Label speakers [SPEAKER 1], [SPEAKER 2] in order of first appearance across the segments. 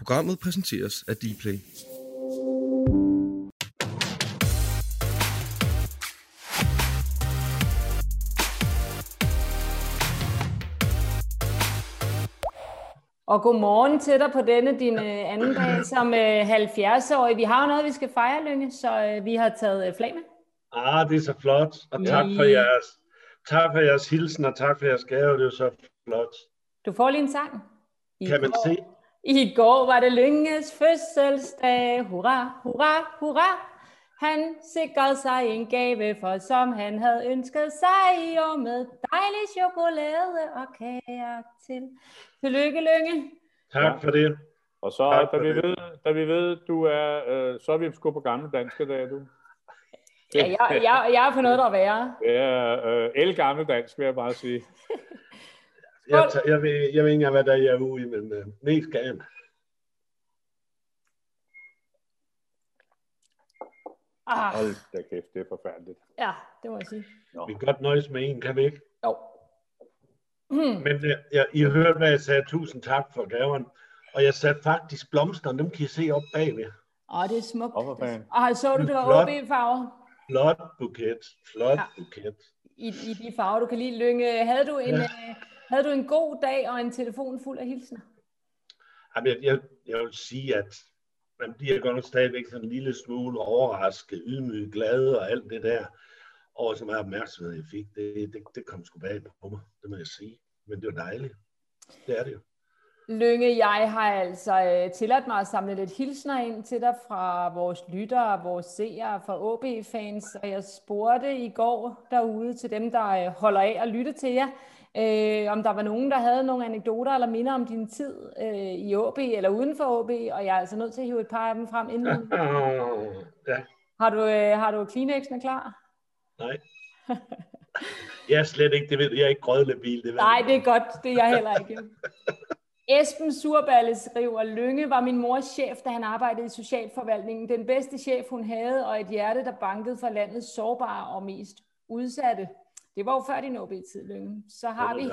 [SPEAKER 1] Programmet præsenteres af Dplay.
[SPEAKER 2] Og godmorgen til dig på denne din øh, anden dag som øh, 70-årig. Vi har jo noget, vi skal fejre, Lynge, så øh, vi har taget øh, flag med.
[SPEAKER 3] Ah, det er så flot. Og tak for jeres, tak for jeres hilsen, og tak for jeres gave. Det er så flot.
[SPEAKER 2] Du får lige en sang. I
[SPEAKER 3] Kan man
[SPEAKER 2] går,
[SPEAKER 3] se?
[SPEAKER 2] I går var det Lynges fødselsdag. Hurra, hurra, hurra. Han sikrede sig en gave, for som han havde ønsket sig i år med dejlig chokolade og kager til. Tillykke, Lynge.
[SPEAKER 3] Tak for det.
[SPEAKER 4] Og så,
[SPEAKER 3] Tak
[SPEAKER 4] da vi,
[SPEAKER 3] det.
[SPEAKER 4] ved, da vi ved, du er, øh, så er vi sgu på gamle danske dage, du.
[SPEAKER 2] Ja, jeg, jeg, jeg er på noget, der er værre.
[SPEAKER 4] Det er øh, el gamle dansk, vil jeg bare sige.
[SPEAKER 3] Jeg, tager- jeg, ved, jeg ved ikke engang, hvad der er, jeg er ude i, men uh, mest gerne.
[SPEAKER 2] Ah,
[SPEAKER 4] Hold da kæft, det er forfærdeligt.
[SPEAKER 2] ja, det må jeg sige.
[SPEAKER 4] Nå.
[SPEAKER 3] Vi kan godt nøjes med en, kan vi ikke?
[SPEAKER 2] Jo. Hmm.
[SPEAKER 3] Men uh, jeg, I hørte, hvad jeg sagde. Tusind tak for gaven. Og jeg satte faktisk blomsterne, dem kan I se op bagved.
[SPEAKER 2] Åh, det er smukt. Og så du, det var. OB-farver
[SPEAKER 3] Flot buket. Flot
[SPEAKER 2] Ja.
[SPEAKER 3] buket.
[SPEAKER 2] i, i de farver, du kan lide. Lynge, havde du en,
[SPEAKER 3] Ja.
[SPEAKER 2] Havde du en god dag og en telefon fuld af hilsener?
[SPEAKER 3] Jamen, jeg, jeg, jeg vil sige, at man bliver godt nok stadigvæk sådan en lille smule overrasket, ydmyg, glad og alt det der, over så meget opmærksomhed, jeg fik. Det, det, det kom sgu bag på mig, det må jeg sige. Men det var dejligt. Det er det jo.
[SPEAKER 2] Lynge, jeg har altså øh, tilladt mig at samle lidt hilsner ind til dig fra vores lyttere, vores seere, fra OB-fans, og jeg spurgte i går derude til dem, der øh, holder af at lytte til jer, øh, om der var nogen, der havde nogle anekdoter eller minder om din tid øh, i OB eller uden for OB, og jeg er altså nødt til at hive et par af dem frem inden.
[SPEAKER 3] Ja,
[SPEAKER 2] Har du, øh, har du Kleenex'ene klar?
[SPEAKER 3] nej. Jeg er slet ikke, det ved jeg er ikke grødlabil. Det ved
[SPEAKER 2] Nej, det er godt. Det er jeg heller ikke. Esben Surballe skriver, Lønge var min mors chef, da han arbejdede i socialforvaltningen. Den bedste chef, hun havde, og et hjerte, der bankede for landets sårbare og mest udsatte. Det var jo før din OB-tid, Lønge. Så har vi,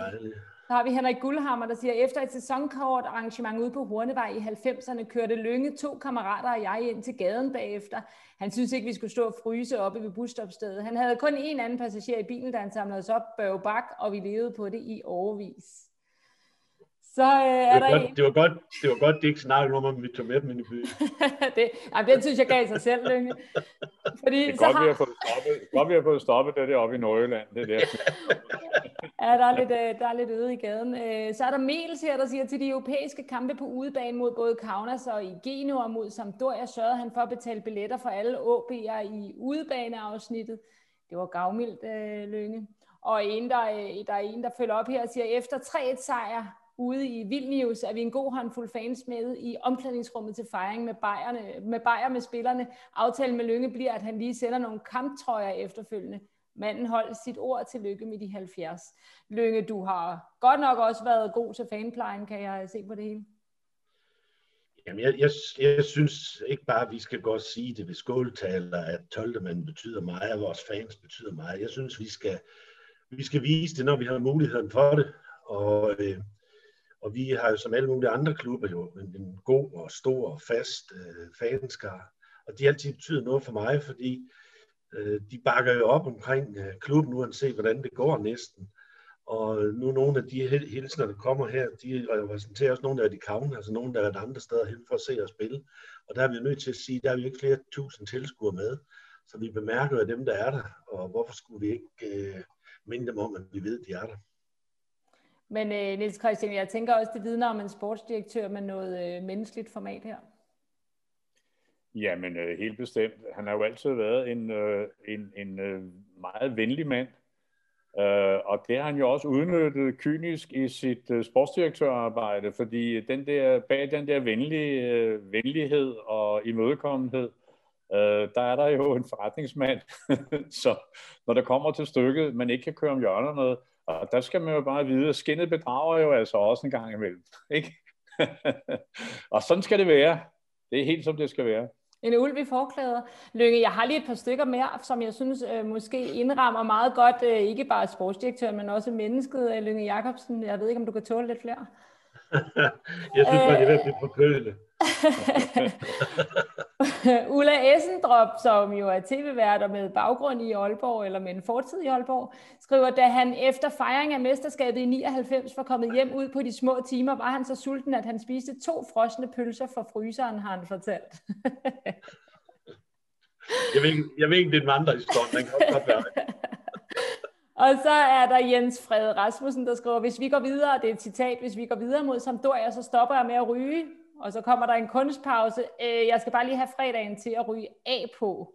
[SPEAKER 2] så har vi Henrik Guldhammer, der siger, efter et sæsonkort arrangement ude på Hornevej i 90'erne, kørte Lønge to kammerater og jeg ind til gaden bagefter. Han synes ikke, vi skulle stå og fryse oppe ved busstopstedet. Han havde kun en anden passager i bilen, da han samlede os op, Børge Bak, og vi levede på det i overvis. Så øh, er
[SPEAKER 3] Det
[SPEAKER 2] der
[SPEAKER 3] var,
[SPEAKER 2] en...
[SPEAKER 3] godt, det, var godt, det var godt, de ikke snakkede om, om vi tog med dem ind i byen.
[SPEAKER 2] det, jamen, den synes jeg gav sig selv, Lønge. Fordi
[SPEAKER 4] Det er
[SPEAKER 2] så
[SPEAKER 4] godt, vi har
[SPEAKER 2] har,
[SPEAKER 4] fået stoppet, godt, vi har fået stoppet det der oppe i Nordjylland. Det der.
[SPEAKER 2] ja, der, er lidt, øh, der er lidt øde i gaden. Øh, Så er der Mels her, der siger, til de europæiske kampe på udebane mod både Kaunas og i Genua og mod Sampdoria, sørgede han for at betale billetter for alle OB'er i udebaneafsnittet. Det var gavmildt, øh, Lønge. Og en, der, øh, der er en, der følger op her og siger, efter 3-1 sejr ude i Vilnius, er vi en god håndfuld fans med i omklædningsrummet til fejring med Bayerne, med Bayer med spillerne. Aftalen med Lønge bliver, at han lige sender nogle kamptrøjer efterfølgende. Manden holdt sit ord til lykke med de 70. Lønge, du har godt nok også været god til fanplejen, kan jeg se på det hele.
[SPEAKER 3] Jamen, jeg, jeg, jeg synes ikke bare, at vi skal godt sige det ved skåltaler, at 12. mand betyder meget, og vores fans betyder meget. Jeg synes, vi skal, vi skal vise det, når vi har muligheden for det. Og, øh, og vi har jo som alle mulige andre klubber jo en, en god og stor og fast øh, fanskare. Og de har altid betyder noget for mig, fordi øh, de bakker jo op omkring øh, klubben, uanset hvordan det går næsten. Og nu nogle af de hilsener, der kommer her, de repræsenterer også nogle der er i Kavn, altså nogle, der er et andre steder hen for at se og spille. Og der er vi nødt til at sige, der er vi ikke flere tusind tilskuere med. Så vi bemærker jo dem, der er der, og hvorfor skulle vi ikke øh, minde dem om, at vi ved, at de er der.
[SPEAKER 2] Men øh, Niels Christian, jeg tænker også, det vidner om en sportsdirektør med noget øh, menneskeligt format her.
[SPEAKER 4] Jamen, øh, helt bestemt. Han har jo altid været en, øh, en, en øh, meget venlig mand. Øh, og det har han jo også udnyttet kynisk i sit øh, sportsdirektørarbejde, fordi den der, bag den der venlige, øh, venlighed og imødekommenhed, øh, der er der jo en forretningsmand, så når der kommer til stykket, man ikke kan køre om hjørnerne, og der skal man jo bare vide, at skinnet bedrager jo altså også en gang imellem. Ikke? og sådan skal det være. Det er helt som det skal være.
[SPEAKER 2] En ulv i forklæder. Lykke, jeg har lige et par stykker mere, som jeg synes øh, måske indrammer meget godt, øh, ikke bare sportsdirektøren, men også mennesket, øh, Lønge Jacobsen. Jeg ved ikke, om du kan tåle lidt flere.
[SPEAKER 3] jeg synes, at det er ved at blive.
[SPEAKER 2] Ulla Essendrop, som jo er tv-værter med baggrund i Aalborg, eller med en fortid i Aalborg, skriver, da han efter fejring af mesterskabet i 99 var kommet hjem ud på de små timer, var han så sulten, at han spiste to frosne pølser fra fryseren, har han fortalt.
[SPEAKER 3] jeg, ved ikke, jeg ved ikke, det er den andre historie, den kan godt være.
[SPEAKER 2] Og så er der Jens Fred Rasmussen, der skriver, hvis vi går videre, det er et citat, hvis vi går videre mod Sampdoria, så stopper jeg med at ryge. Og så kommer der en kunstpause. Øh, jeg skal bare lige have fredagen til at ryge af på.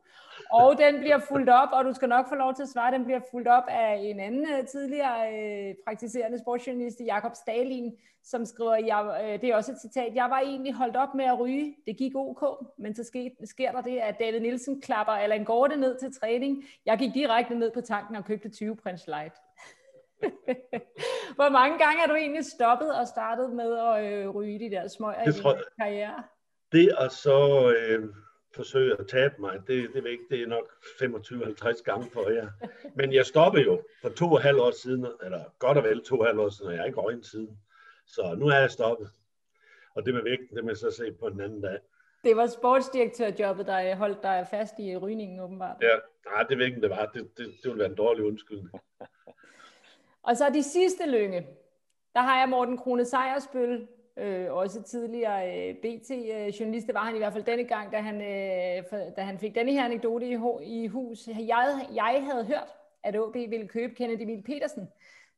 [SPEAKER 2] Og den bliver fuldt op, og du skal nok få lov til at svare, den bliver fuldt op af en anden øh, tidligere øh, praktiserende sportsjournalist, Jakob Stalin, som skriver, jeg, øh, det er også et citat, jeg var egentlig holdt op med at ryge, det gik ok, men så sker, sker der det, at David Nielsen klapper Allan Gorte ned til træning. Jeg gik direkte ned på tanken og købte 20 Prince Light. Hvor mange gange er du egentlig stoppet og startet med at øh, ryge de der smøger i din karriere?
[SPEAKER 3] Det og så øh, forsøge at tabe mig, det, det, ikke, det er nok 25-50 gange for jer. Men jeg stoppede jo for to og halv år siden, eller godt og vel to og halv år siden, og jeg er ikke røgnet siden. Så nu er jeg stoppet. Og det med vægten, det må jeg så se på en anden dag.
[SPEAKER 2] Det var sportsdirektørjobbet, der holdt dig fast i rygningen, åbenbart.
[SPEAKER 3] Ja, nej, det ved ikke, det var. Det, det, det ville være en dårlig undskyldning.
[SPEAKER 2] Og så de sidste lynge. Der har jeg Morten Krone Sejersbøl, øh, også tidligere øh, BT-journalist. Det var han i hvert fald denne gang, da han, øh, for, da han fik denne her anekdote i, i hus. Jeg, jeg havde hørt, at OB ville købe Kennedy Emil Petersen.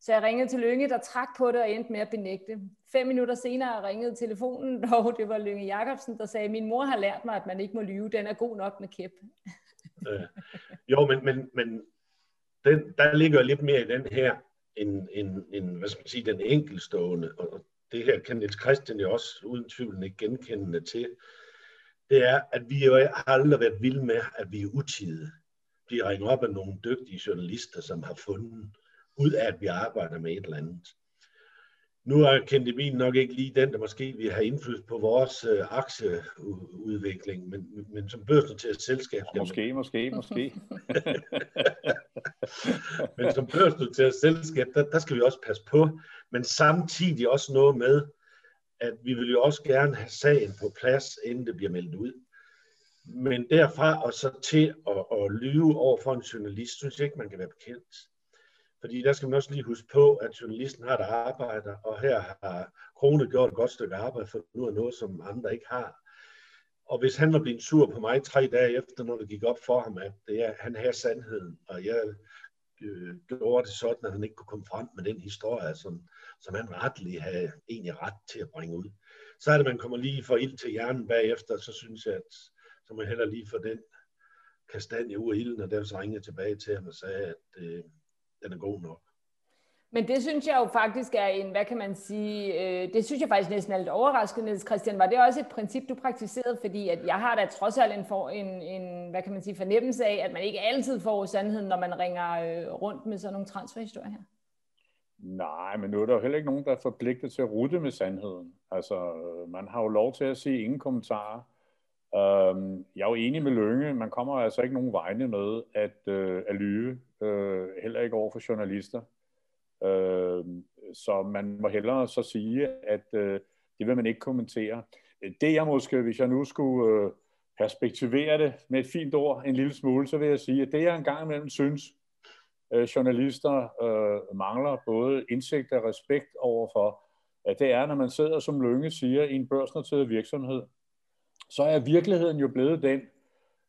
[SPEAKER 2] Så jeg ringede til Lønge, der trak på det og endte med at benægte. Fem minutter senere ringede telefonen, og det var Lønge Jacobsen, der sagde, min mor har lært mig, at man ikke må lyve. Den er god nok med kæp.
[SPEAKER 3] øh, jo, men, men, men den, der ligger lidt mere i den her, end, end, end hvad skal man sige, den enkelstående. Og det her kan Niels Christian jo også uden tvivl ikke genkendende til. Det er, at vi jo har aldrig været vilde med, at vi er utide. Vi ringer op af nogle dygtige journalister, som har fundet ud af, at vi arbejder med et eller andet. Nu er Kendemin nok ikke lige den, der måske vil have indflydelse på vores øh, aktieudvikling, men, men som børsnoteret selskab...
[SPEAKER 4] Måske, jamen, måske, måske.
[SPEAKER 3] men som børsnoteret selskab, der, der skal vi også passe på, men samtidig også noget med, at vi vil jo også gerne have sagen på plads, inden det bliver meldt ud. Men derfra og så til at, at lyve over for en journalist, synes jeg ikke, man kan være bekendt. Fordi der skal man også lige huske på, at journalisten har et arbejde, og her har Krone gjort et godt stykke arbejde for nu er noget, som andre ikke har. Og hvis han var blevet sur på mig tre dage efter, når det gik op for ham, at det er, han havde sandheden, og jeg øh, gjorde det sådan, at han ikke kunne komme frem med den historie, som, som han retlig havde egentlig ret til at bringe ud. Så er det, man kommer lige for ild til hjernen bagefter, så synes jeg, at så må jeg heller lige få den kastanje ud af ilden, og derfor ringede jeg tilbage til ham og sagde, at øh, den er god nok.
[SPEAKER 2] Men det synes jeg jo faktisk er en, hvad kan man sige, øh, det synes jeg faktisk næsten er lidt overraskende, Christian. Var det også et princip, du praktiserede? Fordi at jeg har da trods alt en, for, en, en, hvad kan man sige, fornemmelse af, at man ikke altid får sandheden, når man ringer øh, rundt med sådan nogle transferhistorier her.
[SPEAKER 4] Nej, men nu er der jo heller ikke nogen, der er forpligtet til at rute med sandheden. Altså, man har jo lov til at sige ingen kommentarer. Um, jeg er jo enig med Lønge, man kommer altså ikke nogen vegne med at, uh, at lyve, øh, heller ikke over for journalister. Øh, så man må hellere så sige, at øh, det vil man ikke kommentere. Det jeg måske, hvis jeg nu skulle øh, perspektivere det med et fint ord en lille smule, så vil jeg sige, at det jeg engang imellem synes, øh, journalister øh, mangler både indsigt og respekt overfor, at det er, når man sidder som Lønge siger i en børsnoteret virksomhed, så er virkeligheden jo blevet den,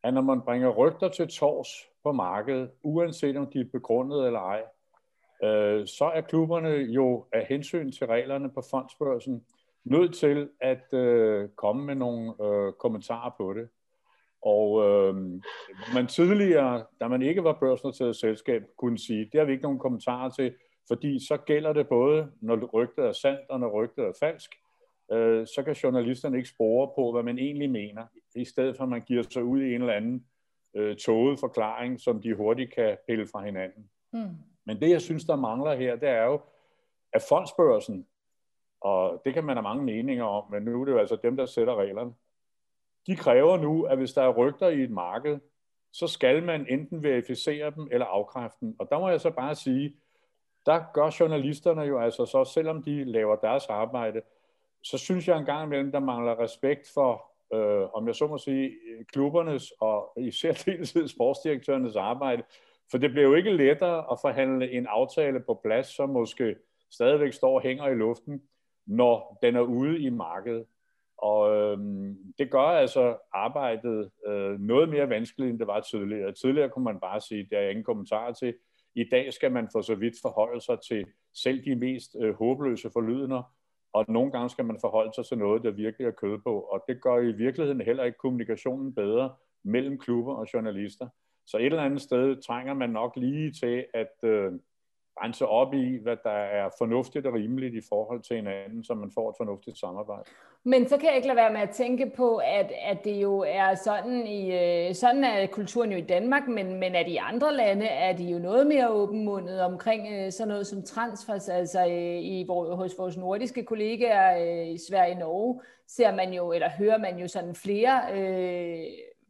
[SPEAKER 4] at når man bringer rygter til tors på markedet, uanset om de er begrundet eller ej, øh, så er klubberne jo af hensyn til reglerne på fondsbørsen nødt til at øh, komme med nogle øh, kommentarer på det. Og øh, man tidligere, da man ikke var børsnoteret selskab, kunne sige, det har vi ikke nogen kommentarer til, fordi så gælder det både, når rygtet er sandt og når rygtet er falsk øh, så kan journalisterne ikke spore på, hvad man egentlig mener, i stedet for at man giver sig ud i en eller anden øh, tåget forklaring, som de hurtigt kan pille fra hinanden. Mm. Men det, jeg synes, der mangler her, det er jo, at fondsbørsen, og det kan man have mange meninger om, men nu er det jo altså dem, der sætter reglerne, de kræver nu, at hvis der er rygter i et marked, så skal man enten verificere dem eller afkræfte dem. Og der må jeg så bare sige, der gør journalisterne jo altså så, selvom de laver deres arbejde, så synes jeg en gang imellem, der mangler respekt for, øh, om jeg så må sige, klubbernes og især deltid sportsdirektørernes arbejde. For det bliver jo ikke lettere at forhandle en aftale på plads, som måske stadigvæk står og hænger i luften, når den er ude i markedet. Og øh, det gør altså arbejdet øh, noget mere vanskeligt, end det var tidligere. Tidligere kunne man bare sige, der er ingen kommentarer til. I dag skal man for så vidt forholde sig til selv de mest øh, håbløse forlydender, og nogle gange skal man forholde sig til noget, der virkelig er kød på. Og det gør i virkeligheden heller ikke kommunikationen bedre mellem klubber og journalister. Så et eller andet sted trænger man nok lige til at øh, rense op i, hvad der er fornuftigt og rimeligt i forhold til hinanden, så man får et fornuftigt samarbejde.
[SPEAKER 2] Men så kan jeg ikke lade være med at tænke på, at, at det jo er sådan i øh, sådan er kulturen jo i Danmark, men, men at i andre lande er de jo noget mere åbenmundet omkring øh, sådan noget som transfers, altså øh, i, i, hos vores nordiske kollegaer i Sverige og Norge, ser man jo, eller hører man jo sådan flere øh,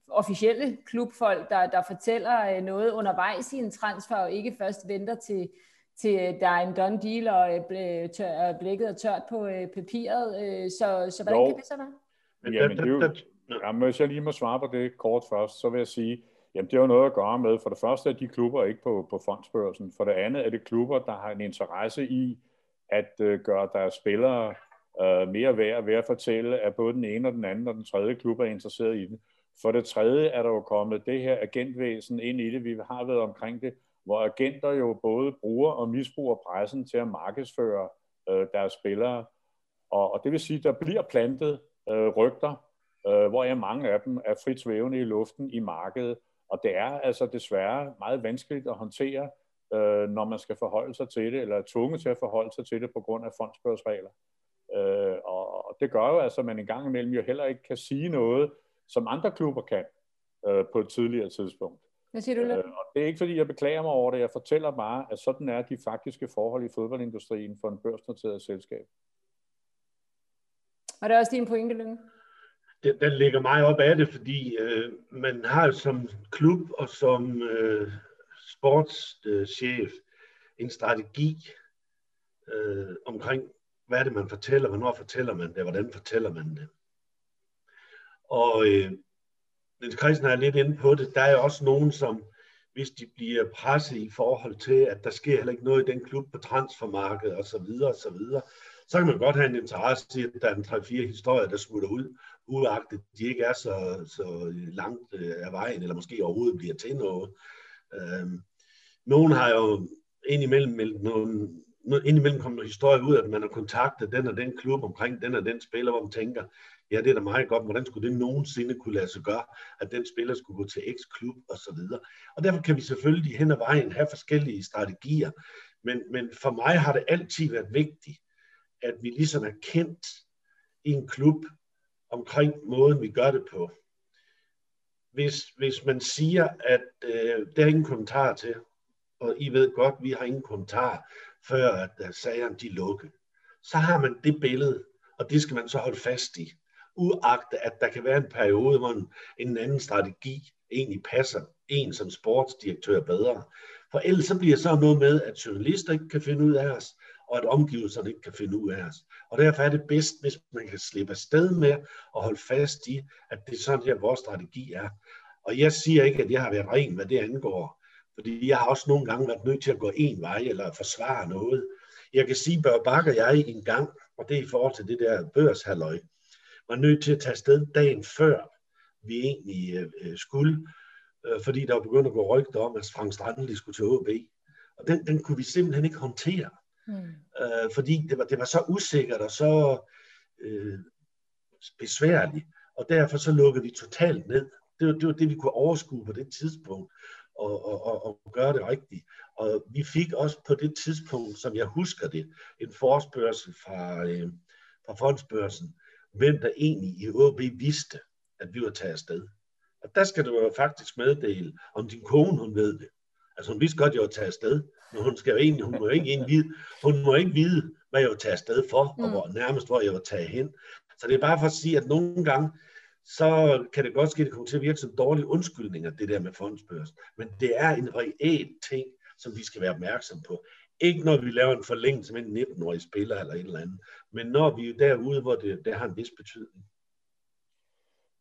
[SPEAKER 2] officielle klubfolk, der, der fortæller noget undervejs i en transfer, og ikke først venter til, til øh, der er en done deal, og øh, tør, blikket er tørt på øh, papiret. Så, så hvordan jo. kan det så være?
[SPEAKER 4] Men jamen, det jo, jamen, hvis jeg lige må svare på det kort først, så vil jeg sige, jamen det har noget at gøre med, for det første er de klubber ikke på, på fondsbørsen, for det andet er det klubber, der har en interesse i at uh, gøre deres spillere uh, mere værd ved at fortælle, at både den ene og den anden og den tredje klub er interesseret i det. For det tredje er der jo kommet det her agentvæsen ind i det, vi har været omkring det, hvor agenter jo både bruger og misbruger pressen til at markedsføre øh, deres spillere. Og, og det vil sige, at der bliver plantet øh, rygter, øh, hvor jeg mange af dem er frit svævende i luften i markedet. Og det er altså desværre meget vanskeligt at håndtere, øh, når man skal forholde sig til det, eller er tvunget til at forholde sig til det på grund af fondsbørsregler. Øh, og, og det gør jo altså, at man en gang imellem jo heller ikke kan sige noget, som andre klubber kan øh, på et tidligere tidspunkt.
[SPEAKER 2] Hvad siger du, øh,
[SPEAKER 4] og det er ikke, fordi jeg beklager mig over det. Jeg fortæller bare, at sådan er de faktiske forhold i fodboldindustrien for en børsnoteret selskab.
[SPEAKER 2] Og det er også din pointe, Lønge?
[SPEAKER 3] Den, den ligger meget op af det, fordi øh, man har som klub og som øh, sportschef en strategi øh, omkring, hvad er det, man fortæller, hvornår fortæller man det, hvordan fortæller man det. Og øh, Niels Christian er lidt inde på det, der er også nogen, som hvis de bliver presset i forhold til, at der sker heller ikke noget i den klub på transfermarkedet osv., så, videre, og så, videre, så kan man godt have en interesse i, at der er en 3-4 historier, der smutter ud, uagtet de ikke er så, så langt øh, af vejen, eller måske overhovedet bliver til noget. Øhm, nogen har jo indimellem meldt nogle, indimellem kommer nogle historier ud, at man har kontaktet den og den klub omkring den og den spiller, hvor man tænker, ja, det er da meget godt, hvordan skulle det nogensinde kunne lade sig gøre, at den spiller skulle gå til X-klub og så videre. Og derfor kan vi selvfølgelig hen ad vejen have forskellige strategier, men, men for mig har det altid været vigtigt, at vi ligesom er kendt i en klub omkring måden, vi gør det på. Hvis, hvis man siger, at øh, der er ingen kommentar til, og I ved godt, vi har ingen kommentar, før at uh, sagerne de lukker, så har man det billede, og det skal man så holde fast i uagtet at der kan være en periode, hvor en, en anden strategi egentlig passer en som sportsdirektør bedre. For ellers så bliver så noget med, at journalister ikke kan finde ud af os, og at omgivelserne ikke kan finde ud af os. Og derfor er det bedst, hvis man kan slippe afsted med at holde fast i, at det er sådan her, vores strategi er. Og jeg siger ikke, at jeg har været ren, hvad det angår. Fordi jeg har også nogle gange været nødt til at gå en vej, eller forsvare noget. Jeg kan sige, Børge Bakker jeg en gang, og det er i forhold til det der børshalløj, var nødt til at tage sted dagen før vi egentlig øh, skulle, øh, fordi der var begyndt at gå rygter om, at Frank Strandli skulle til OB. Og den, den kunne vi simpelthen ikke håndtere, mm. øh, fordi det var, det var så usikkert og så øh, besværligt, og derfor så lukkede vi totalt ned. Det var, det var det, vi kunne overskue på det tidspunkt, og, og, og, og gøre det rigtigt. Og vi fik også på det tidspunkt, som jeg husker det, en forespørgsel fra, øh, fra fondsbørsen, hvem der egentlig i OB vidste, at vi var taget afsted. Og der skal du jo faktisk meddele, om din kone, hun ved det. Altså hun vidste godt, at jeg var taget afsted, men hun, skal jo egentlig, hun, må ikke egentlig vide, hun må ikke vide, hvad jeg var taget afsted for, mm. og hvor, nærmest hvor jeg var taget hen. Så det er bare for at sige, at nogle gange, så kan det godt ske, at det kommer til at virke som dårlige undskyldninger, det der med fondsbørs. Men det er en reel ting, som vi skal være opmærksom på. Ikke når vi laver en forlængelse med en 19-årig spiller eller et eller andet, men når vi er derude, hvor det, det har en vis betydning.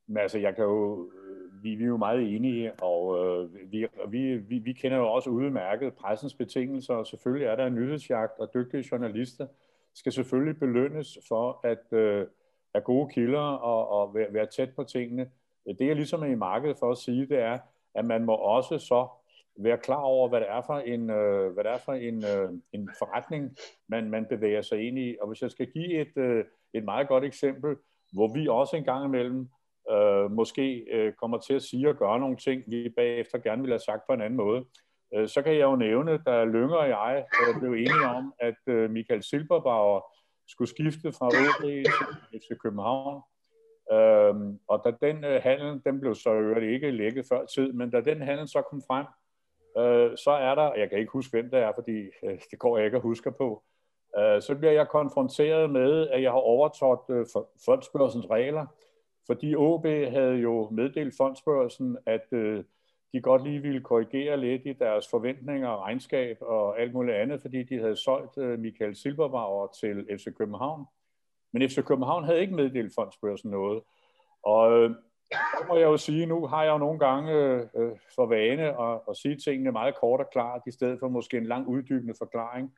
[SPEAKER 4] Men altså, jeg kan jo, vi, vi er jo meget enige, og øh, vi, vi, vi, vi kender jo også udmærket pressens betingelser, og selvfølgelig er der en nyhedsjagt, og dygtige journalister skal selvfølgelig belønnes for at øh, have gode kilder og, og være, være tæt på tingene. Det jeg ligesom er i markedet for at sige, det er, at man må også så være klar over, hvad det er for en, øh, hvad det er for en, øh, en forretning, man, man bevæger sig ind i. Og hvis jeg skal give et, øh, et meget godt eksempel, hvor vi også en gang imellem øh, måske øh, kommer til at sige og gøre nogle ting, vi bagefter gerne vil have sagt på en anden måde, øh, så kan jeg jo nævne, da Lynger og jeg øh, blev enige om, at øh, Michael Silberbauer skulle skifte fra OB til FC København. Øhm, og da den øh, handel, den blev så øvrigt ikke lækket før tid, men da den handel så kom frem, øh, så er der, jeg kan ikke huske, hvem det er, fordi øh, det går jeg ikke at huske på, øh, så bliver jeg konfronteret med, at jeg har overtrådt øh, fondsbørsens regler, fordi OB havde jo meddelt fondsbørsen, at øh, de godt lige ville korrigere lidt i deres forventninger og regnskab og alt muligt andet, fordi de havde solgt øh, Michael Silberbauer til FC København. Men FC København havde ikke meddelt fondsbørsen noget. Og øh, øh, så må jeg jo sige, nu har jeg jo nogle gange øh, for vane at, at sige tingene meget kort og klart, i stedet for måske en lang uddybende forklaring.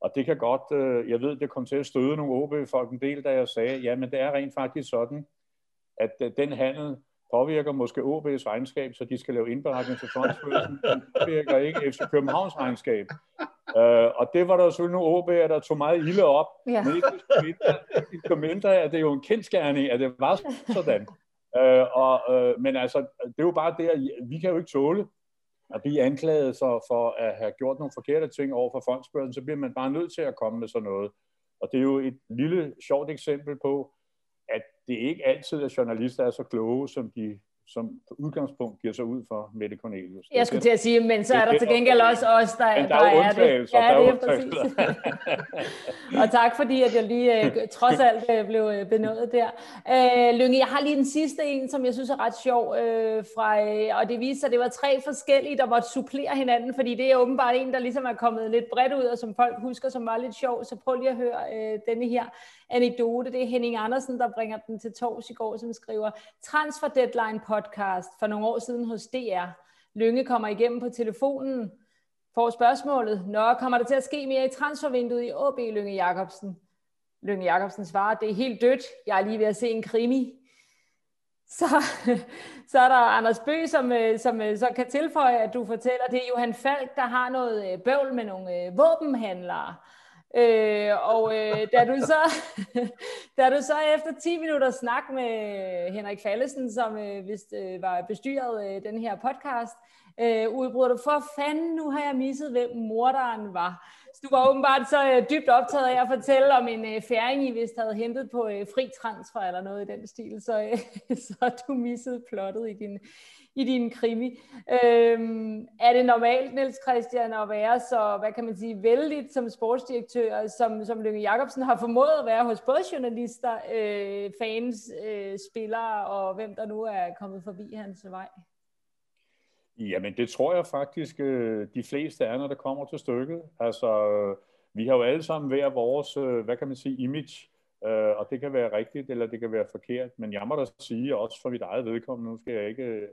[SPEAKER 4] Og det kan godt, øh, jeg ved, det kom til at støde nogle OB-folk en del, da jeg sagde, ja, men det er rent faktisk sådan, at øh, den handel påvirker måske OB's regnskab, så de skal lave indberetning til fondsfølelsen, men påvirker ikke FC Københavns regnskab. Uh, og det var der selvfølgelig nogle OB'er, der tog meget ilde op, ja. men ikke mindre, mindre at det er jo en kendskærning, at det var sådan. Øh, og, øh, men altså, det er jo bare det, at vi kan jo ikke tåle at blive anklaget så for at have gjort nogle forkerte ting over for fondsbørsen, så bliver man bare nødt til at komme med sådan noget. Og det er jo et lille sjovt eksempel på, at det ikke altid er journalister er så kloge, som de som udgangspunkt giver sig ud for Mette Cornelius.
[SPEAKER 2] Jeg skulle til at sige, men så er der til gengæld også os, der,
[SPEAKER 4] der, der er det. Ja,
[SPEAKER 2] det er præcis. og tak fordi, at jeg lige uh, trods alt uh, blev uh, benådet der. Uh, Lynge, jeg har lige den sidste en, som jeg synes er ret sjov, uh, fra, og det viser sig, at det var tre forskellige, der måtte supplere hinanden, fordi det er åbenbart en, der ligesom er kommet lidt bredt ud, og som folk husker, som var lidt sjov. Så prøv lige at høre uh, denne her anekdote. Det er Henning Andersen, der bringer den til tors i går, som skriver, Transfer Deadline podcast for nogle år siden hos DR. Lønge kommer igennem på telefonen, får spørgsmålet, Nå, kommer der til at ske mere i transfervinduet i AB Lønge Jacobsen? Lønge Jacobsen svarer, det er helt dødt, jeg er lige ved at se en krimi. Så, så er der Anders Bø, som, øh, som øh, så kan tilføje, at du fortæller, det er Johan Falk, der har noget øh, bøvl med nogle våbenhandlere. Øh, og øh, da, du så, da du så efter 10 minutter snak med Henrik Fallesen, som øh, vist øh, var bestyret øh, den her podcast, øh, udbryder du, for fanden, nu har jeg misset, hvem morderen var. Så du var åbenbart så øh, dybt optaget af at fortælle om en øh, færing, I vist havde hentet på øh, fri transfer eller noget i den stil, så, øh, så du missede plottet i din, i din krimi. Øhm, er det normalt, Niels Christian, at være så, hvad kan man sige, vældig som sportsdirektør, som, som Lønge Jacobsen har formået at være hos både journalister, øh, fans, øh, spillere og hvem der nu er kommet forbi hans vej?
[SPEAKER 4] Jamen, det tror jeg faktisk, øh, de fleste er, når det kommer til stykket. Altså, øh, vi har jo alle sammen hver vores, øh, hvad kan man sige, image, og det kan være rigtigt, eller det kan være forkert, men jeg må da sige, også for mit eget vedkommende, nu skal jeg ikke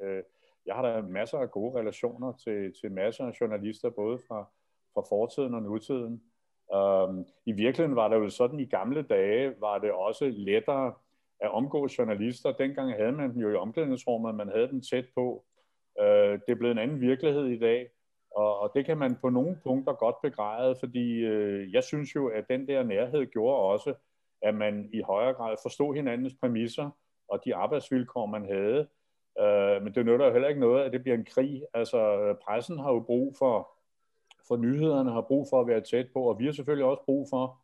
[SPEAKER 4] jeg har da masser af gode relationer til, til masser af journalister, både fra, fra fortiden og nutiden. Um, I virkeligheden var det jo sådan, i gamle dage var det også lettere at omgå journalister. Dengang havde man dem jo i omklædningsrummet, man havde dem tæt på. Uh, det er blevet en anden virkelighed i dag, og, og det kan man på nogle punkter godt begræde, fordi uh, jeg synes jo, at den der nærhed gjorde også, at man i højere grad forstod hinandens præmisser og de arbejdsvilkår, man havde. Øh, men det nytter jo heller ikke noget, at det bliver en krig. Altså, pressen har jo brug for, for nyhederne, har brug for at være tæt på, og vi har selvfølgelig også brug for,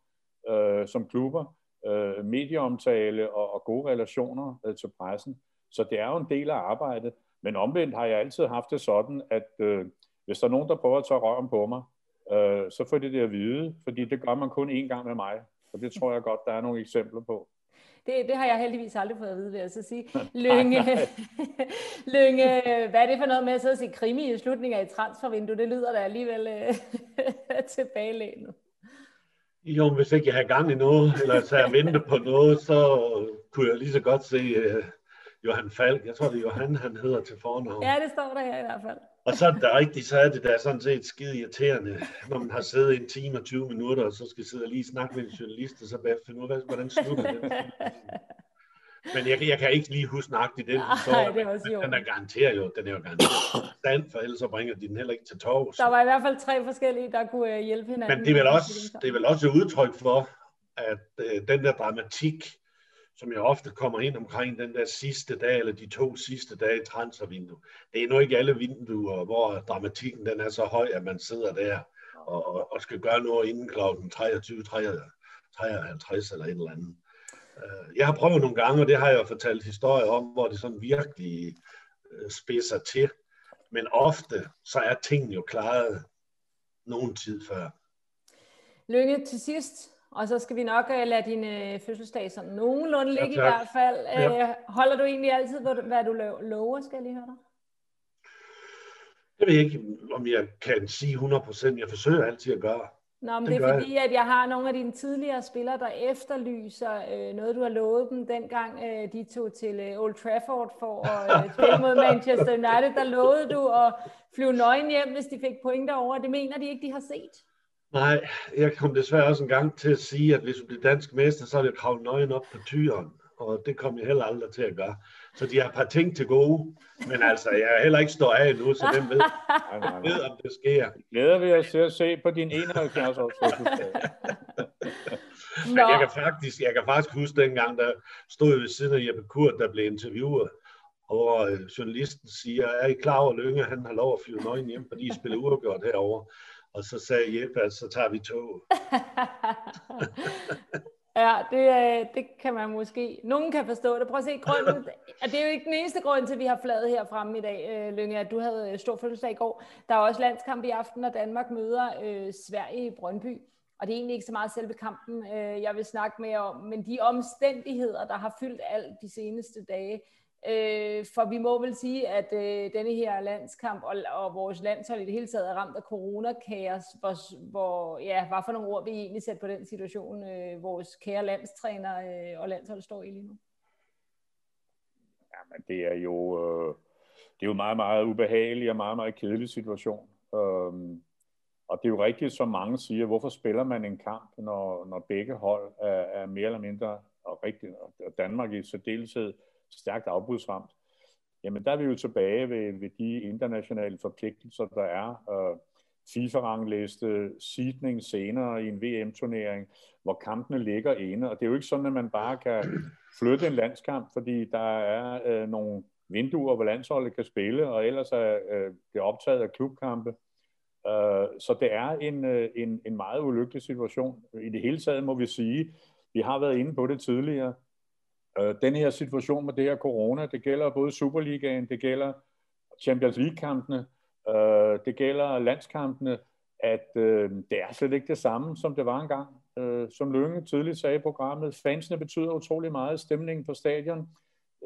[SPEAKER 4] øh, som klubber, øh, medieomtale og, og gode relationer øh, til pressen. Så det er jo en del af arbejdet. Men omvendt har jeg altid haft det sådan, at øh, hvis der er nogen, der prøver at tage røven på mig, øh, så får de det at vide, fordi det gør man kun én gang med mig. Og det tror jeg godt, der er nogle eksempler på.
[SPEAKER 2] Det, det har jeg heldigvis aldrig fået at vide, vil jeg så sige. Lynge, Lynge, hvad er det for noget med at sidde og se krimi i slutningen af et transfervindue? Det lyder da alligevel øh, tilbagelænet.
[SPEAKER 3] Jo, hvis ikke jeg har gang i noget, eller så jeg venter på noget, så kunne jeg lige så godt se uh, Johan Falk. Jeg tror, det er Johan, han hedder til fornavn.
[SPEAKER 2] Ja, det står der her i hvert fald.
[SPEAKER 3] Og så er det rigtigt, så er det da sådan set skide irriterende, når man har siddet en time og 20 minutter, og så skal sidde og lige snakke med en journalist, og så bare finde ud af, hvordan slutter det. Men jeg, jeg kan ikke lige huske nøjagtigt den
[SPEAKER 2] historie, det også
[SPEAKER 3] men den er garanteret jo, den er jo garanteret stand, for ellers så bringer de den heller ikke til tog.
[SPEAKER 2] Der var i hvert fald tre forskellige, der kunne øh, hjælpe hinanden.
[SPEAKER 3] Men det er vel også, det er vel også et udtryk for, at øh, den der dramatik, som jeg ofte kommer ind omkring den der sidste dag, eller de to sidste dage i transfervindue. Det er nu ikke alle vinduer, hvor dramatikken den er så høj, at man sidder der og, og, og skal gøre noget inden kl. 23, 53 eller et eller andet. Øh, jeg har prøvet nogle gange, og det har jeg fortalt historier om, hvor det sådan virkelig øh, spidser til. Men ofte så er tingene jo klaret nogen tid før.
[SPEAKER 2] Lykke, til sidst, og så skal vi nok uh, lade din uh, fødselsdag sådan nogenlunde ligge ja, i hvert fald. Ja. Holder du egentlig altid, hvad du, lover, skal jeg lige høre dig?
[SPEAKER 3] Jeg ved ikke, om jeg kan sige 100%. Jeg forsøger altid at gøre.
[SPEAKER 2] Nå, men det, det er fordi, jeg. at jeg har nogle af dine tidligere spillere, der efterlyser øh, noget, du har lovet dem dengang øh, de tog til øh, Old Trafford for at øh, spille mod Manchester United. Der lovede du at flyve nøgen hjem, hvis de fik point derover. Det mener de ikke, de har set.
[SPEAKER 3] Nej, jeg kom desværre også en gang til at sige, at hvis du bliver dansk mester, så er det kravle nøgen op på tyren. Og det kom jeg heller aldrig til at gøre. Så de har et par ting til gode. Men altså, jeg er heller ikke stået af nu, så hvem ved, ved om det sker.
[SPEAKER 4] Glæder vi os til at se på din 71 års fødselsdag.
[SPEAKER 3] Men jeg kan, faktisk, jeg kan faktisk huske dengang, der stod ved siden af Jeppe Kurt, der blev interviewet, og øh, journalisten siger, er I klar over, Lønge, han har lov at flyve nøgen hjem, fordi I spiller uafgjort herovre. Og så sagde Jeppe, at så tager vi tog.
[SPEAKER 2] Ja, det, øh, det kan man måske... Nogen kan forstå det. Prøv at se, grunden, at det er jo ikke den eneste grund til, at vi har fladet her fremme i dag, øh, Lønge, at du havde øh, stor fødselsdag i går. Der er også landskamp i aften, og Danmark møder øh, Sverige i Brøndby. Og det er egentlig ikke så meget selve kampen, øh, jeg vil snakke med om, men de omstændigheder, der har fyldt alt de seneste dage, Øh, for vi må vel sige, at øh, denne her landskamp og, og vores landshold i det hele taget er ramt af coronakaos, hvor, hvor ja, hvad for nogle ord vi egentlig sætte på den situation, øh, vores kære landstræner øh, og landshold står i lige nu?
[SPEAKER 4] Jamen, det er jo øh, det er jo meget, meget ubehagelig og meget, meget kedelig situation. Um, og det er jo rigtigt, som mange siger, hvorfor spiller man en kamp, når, når begge hold er, er mere eller mindre, og, rigtigt, og Danmark i særdeleshed, stærkt afbrudsramt, jamen der er vi jo tilbage ved, ved de internationale forpligtelser, der er. Øh, FIFA-rangliste, sidning senere i en VM-turnering, hvor kampene ligger inde. Og det er jo ikke sådan, at man bare kan flytte en landskamp, fordi der er øh, nogle vinduer, hvor landsholdet kan spille, og ellers er øh, det optaget af klubkampe. Øh, så det er en, øh, en, en meget ulykkelig situation. I det hele taget må vi sige, vi har været inde på det tidligere, Øh, den her situation med det her corona, det gælder både Superligaen, det gælder Champions League-kampene, øh, det gælder landskampene, at øh, det er slet ikke det samme, som det var engang. Øh, som Lønge tidligt sagde i programmet, fansene betyder utrolig meget, stemningen på stadion.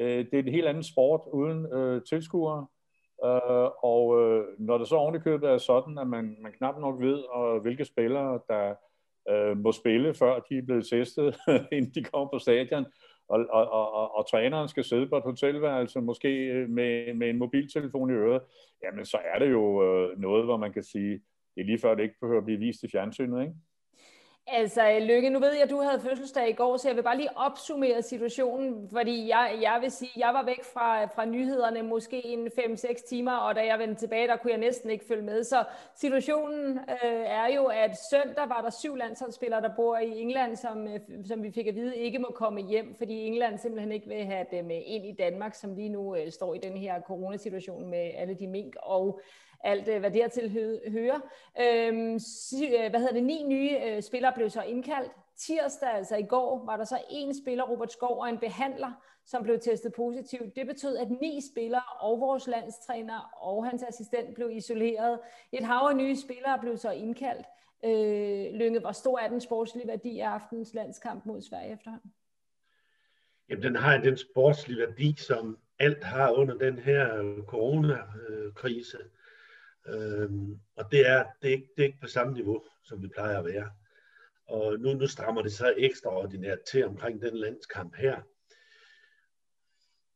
[SPEAKER 4] Øh, det er et helt andet sport uden øh, tilskuere, øh, og øh, når det så ovenikøbet er sådan, at man, man knap nok ved, og hvilke spillere, der øh, må spille, før de er blevet testet, inden de kommer på stadion, og, og, og, og, og træneren skal sidde på et hotelværelse, måske øh, med, med en mobiltelefon i øret, jamen så er det jo øh, noget, hvor man kan sige, det er lige før det ikke behøver at blive vist i fjernsynet, ikke?
[SPEAKER 2] Altså, øh, Lykke, nu ved jeg, at du havde fødselsdag i går, så jeg vil bare lige opsummere situationen, fordi jeg, jeg vil sige, jeg var væk fra, fra nyhederne måske en 5-6 timer, og da jeg vendte tilbage, der kunne jeg næsten ikke følge med. Så situationen øh, er jo, at søndag var der syv landsholdsspillere, der bor i England, som, øh, som vi fik at vide ikke må komme hjem, fordi England simpelthen ikke vil have dem øh, ind i Danmark, som lige nu øh, står i den her coronasituation med alle de mink og alt øh, hvad dertil hører. Øhm, øh, hvad hedder det, ni nye øh, spillere blev så indkaldt. Tirsdag, altså i går, var der så en spiller, Robert Skov, og en behandler, som blev testet positivt. Det betød, at ni spillere og vores landstræner og hans assistent blev isoleret. Et hav af nye spillere blev så indkaldt. Øh, Lønge, hvor stor er den sportslige værdi af aftenens landskamp mod Sverige efterhånden?
[SPEAKER 3] Jamen, den har den sportslige værdi, som alt har under den her coronakrise. Øhm, og det er, det, er ikke, det er ikke på samme niveau, som vi plejer at være. Og nu, nu strammer det så ekstraordinært til omkring den landskamp her.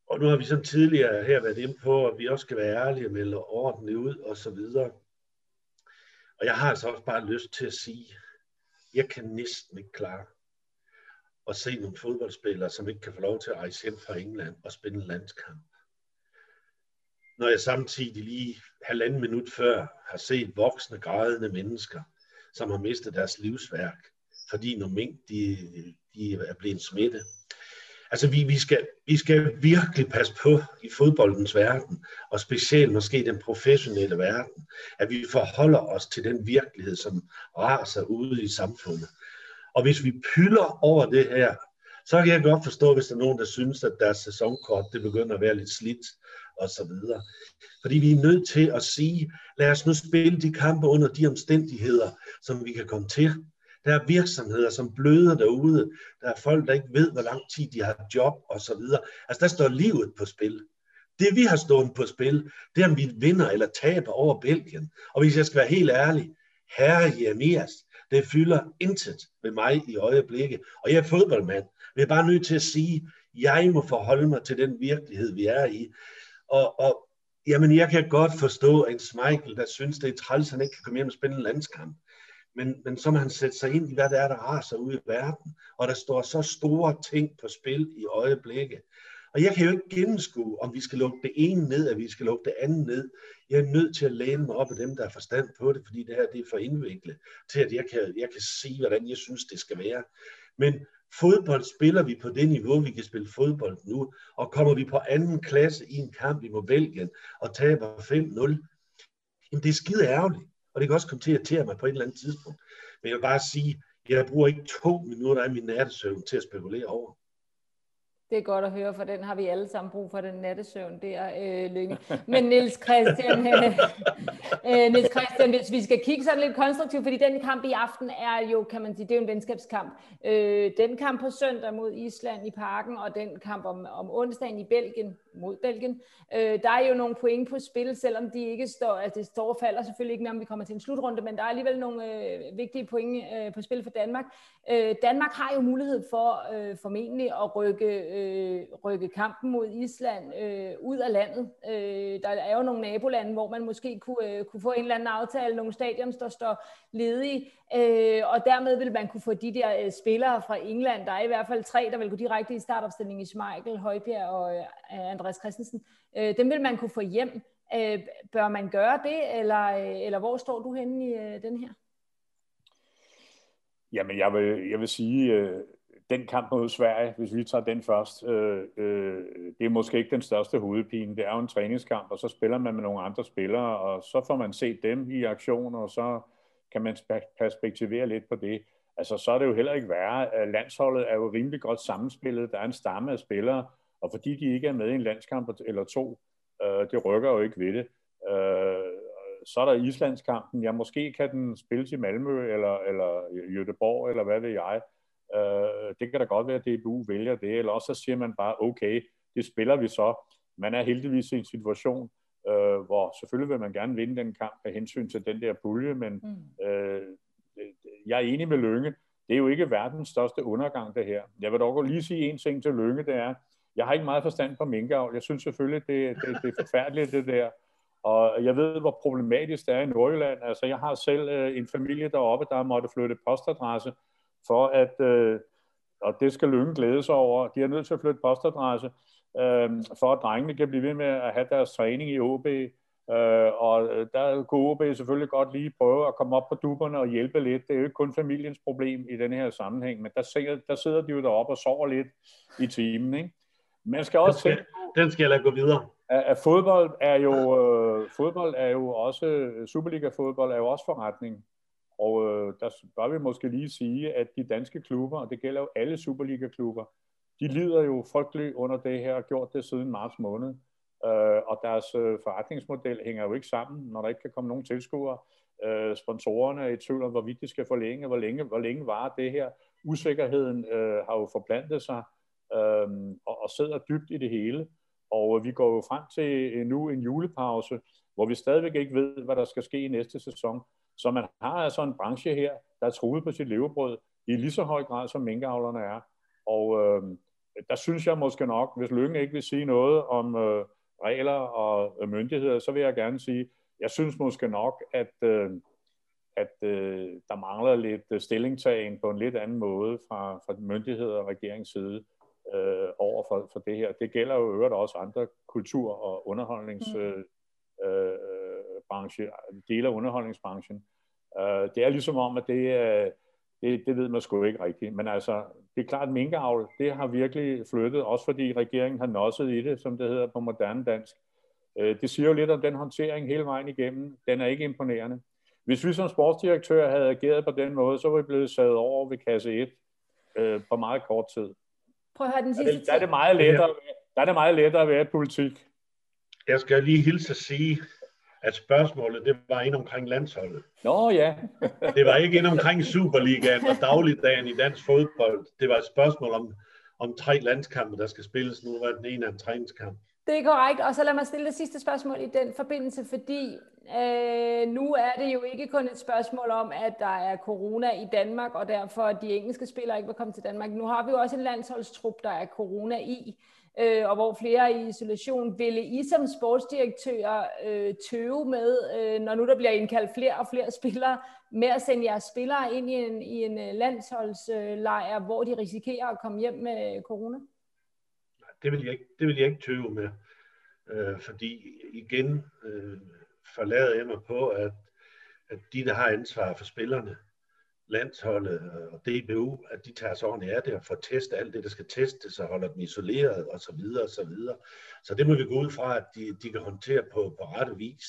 [SPEAKER 3] Og nu har vi som tidligere her været inde på, at vi også skal være ærlige og melde ordentligt ud og så videre. Og jeg har altså også bare lyst til at sige, jeg kan næsten ikke klare at se nogle fodboldspillere, som ikke kan få lov til at rejse hjem fra England og spille en landskamp. Når jeg samtidig lige halvanden minut før har set voksne, grædende mennesker, som har mistet deres livsværk, fordi nogle mink de, de er blevet smittet. Altså vi, vi, skal, vi skal virkelig passe på i fodboldens verden, og specielt måske den professionelle verden, at vi forholder os til den virkelighed, som raser ude i samfundet. Og hvis vi pylder over det her, så kan jeg godt forstå, hvis der er nogen, der synes, at deres sæsonkort det begynder at være lidt slidt og så videre. Fordi vi er nødt til at sige, lad os nu spille de kampe under de omstændigheder, som vi kan komme til. Der er virksomheder, som bløder derude. Der er folk, der ikke ved, hvor lang tid de har job og så videre. Altså, der står livet på spil. Det vi har stået på spil, det er, om vi vinder eller taber over Belgien. Og hvis jeg skal være helt ærlig, herre Jeremias, det fylder intet ved mig i øjeblikket. Og jeg er fodboldmand. Vi er bare nødt til at sige, jeg må forholde mig til den virkelighed, vi er i. Og, og jamen, jeg kan godt forstå en Michael, der synes, det er træls, at han ikke kan komme hjem og spille en landskamp. Men, men så må han sætte sig ind i, hvad det er, der raser ude i verden. Og der står så store ting på spil i øjeblikket. Og jeg kan jo ikke gennemskue, om vi skal lukke det ene ned, eller vi skal lukke det andet ned. Jeg er nødt til at læne mig op af dem, der har forstand på det, fordi det her det er for indviklet til, at jeg kan, jeg kan sige, hvordan jeg synes, det skal være. Men fodbold spiller vi på det niveau, vi kan spille fodbold nu, og kommer vi på anden klasse i en kamp imod Belgien og taber 5-0, jamen det er skide ærgerligt, og det kan også komme til at irritere mig på et eller andet tidspunkt. Men jeg vil bare sige, jeg bruger ikke to minutter af min nattesøvn til at spekulere over.
[SPEAKER 2] Det er godt at høre, for den har vi alle sammen brug for, den nattesøvn der, øh, Lynge. Men Niels Christian, øh, øh, Niels Christian, hvis vi skal kigge sådan lidt konstruktivt, fordi den kamp i aften er jo, kan man sige, det er jo en venskabskamp. Øh, den kamp på søndag mod Island i parken, og den kamp om, om onsdagen i Belgien, mod Belgien. Øh, der er jo nogle point på spil, selvom de ikke står, altså det står og falder selvfølgelig ikke med, om vi kommer til en slutrunde, men der er alligevel nogle øh, vigtige point øh, på spil for Danmark. Øh, Danmark har jo mulighed for øh, formentlig at rykke, øh, rykke kampen mod Island øh, ud af landet. Øh, der er jo nogle nabolande, hvor man måske kunne, øh, kunne få en eller anden aftale, nogle stadions, der står ledige, øh, og dermed vil man kunne få de der øh, spillere fra England, der er i hvert fald tre, der vil gå direkte i startopstillingen i Schmeichel, Højbjerg og øh, Andreas Christensen. Øh, dem vil man kunne få hjem. Øh, bør man gøre det, eller, øh, eller hvor står du henne i øh, den her?
[SPEAKER 4] Jamen, jeg vil, jeg vil sige, øh, den kamp mod Sverige, hvis vi tager den først, øh, øh, det er måske ikke den største hovedpine. Det er jo en træningskamp, og så spiller man med nogle andre spillere, og så får man set dem i aktion, og så kan man perspektivere lidt på det. Altså, så er det jo heller ikke værre. Øh, landsholdet er jo rimelig godt sammenspillet. Der er en stamme af spillere, og fordi de ikke er med i en landskamp eller to, øh, det rykker jo ikke ved det. Øh, så er der Islandskampen. Ja, måske kan den spilles i Malmø eller, eller Göteborg, eller hvad ved jeg. Øh, det kan da godt være, at DBU vælger det, eller også så siger man bare, okay, det spiller vi så. Man er heldigvis i en situation, øh, hvor selvfølgelig vil man gerne vinde den kamp af hensyn til den der pulje, men mm. øh, jeg er enig med Lønge. Det er jo ikke verdens største undergang, det her. Jeg vil dog lige sige en ting til Lønge, det er, jeg har ikke meget forstand på minkavl. Jeg synes selvfølgelig, det, det, det er forfærdeligt, det der. Og jeg ved, hvor problematisk det er i Nordjylland. Altså, jeg har selv øh, en familie deroppe, der måtte flytte postadresse, for at, øh, og det skal Lønge glæde sig over, de er nødt til at flytte postadresse, øh, for at drengene kan blive ved med at have deres træning i OB. Øh, og der kunne OB selvfølgelig godt lige prøve at komme op på duberne og hjælpe lidt. Det er jo ikke kun familiens problem i den her sammenhæng, men der sidder, der sidder de jo deroppe og sover lidt i timen. Ikke? Man skal også
[SPEAKER 3] den skal, den skal jeg lade gå videre.
[SPEAKER 4] At, at fodbold er jo øh, fodbold er jo også Superliga fodbold er jo også forretning. Og øh, der bør vi måske lige sige, at de danske klubber, og det gælder jo alle Superliga-klubber, de lider jo frygteligt under det her, og gjort det siden marts måned. Øh, og deres øh, forretningsmodel hænger jo ikke sammen, når der ikke kan komme nogen tilskuere. Øh, sponsorerne er i tvivl om, hvorvidt de skal forlænge, hvor længe, hvor længe varer det her. Usikkerheden øh, har jo forplantet sig øh, og, og sidder dybt i det hele. Og øh, vi går jo frem til øh, nu en julepause, hvor vi stadigvæk ikke ved, hvad der skal ske i næste sæson. Så man har altså en branche her, der er truet på sit levebrød i lige så høj grad, som minkavlerne er. Og øh, der synes jeg måske nok, hvis Lønge ikke vil sige noget om øh, regler og myndigheder, så vil jeg gerne sige, jeg synes måske nok, at, øh, at øh, der mangler lidt øh, stillingtagen på en lidt anden måde fra, fra myndigheder og regerings side øh, over for, for det her. Det gælder jo øvrigt også andre kultur- og underholdningsbrancher, mm. øh, dele af underholdningsbranchen. Øh, det er ligesom om, at det, øh, det, det ved man sgu ikke rigtigt. Men altså, det er klart, at minkavl, det har virkelig flyttet, også fordi regeringen har nosset i det, som det hedder på moderne dansk. Øh, det siger jo lidt om den håndtering hele vejen igennem. Den er ikke imponerende. Hvis vi som sportsdirektør havde ageret på den måde, så var vi blevet sat over ved kasse 1 øh, på meget kort tid.
[SPEAKER 2] Prøv at høre den sidste
[SPEAKER 4] der, der er det meget lettere, der er det meget lettere at være i politik.
[SPEAKER 3] Jeg skal lige hilse at sige, at spørgsmålet det var ind omkring landsholdet.
[SPEAKER 4] Nå ja.
[SPEAKER 3] det var ikke ind omkring Superligaen og dagligdagen i dansk fodbold. Det var et spørgsmål om, om tre landskampe, der skal spilles. Nu var den ene af en træningskamp.
[SPEAKER 2] Det er korrekt, og så lad mig stille det sidste spørgsmål i den forbindelse, fordi øh, nu er det jo ikke kun et spørgsmål om, at der er corona i Danmark, og derfor at de engelske spillere ikke vil komme til Danmark. Nu har vi jo også en landsholdstrup, der er corona i øh, og hvor flere er i isolation. Ville I som sportsdirektør øh, tøve med, øh, når nu der bliver indkaldt flere og flere spillere, med at sende jeres spillere ind i en, i en øh, landsholdslejr, hvor de risikerer at komme hjem med corona?
[SPEAKER 3] Det vil jeg ikke, det vil jeg ikke tøve med, øh, fordi igen øh, forlader jeg mig på, at, at de, der har ansvar for spillerne, landsholdet og DBU, at de tager sig ordentligt af det og får testet alt det, der skal testes og holder dem isoleret og så videre og så videre. Så det må vi gå ud fra, at de, de kan håndtere på, på rette vis.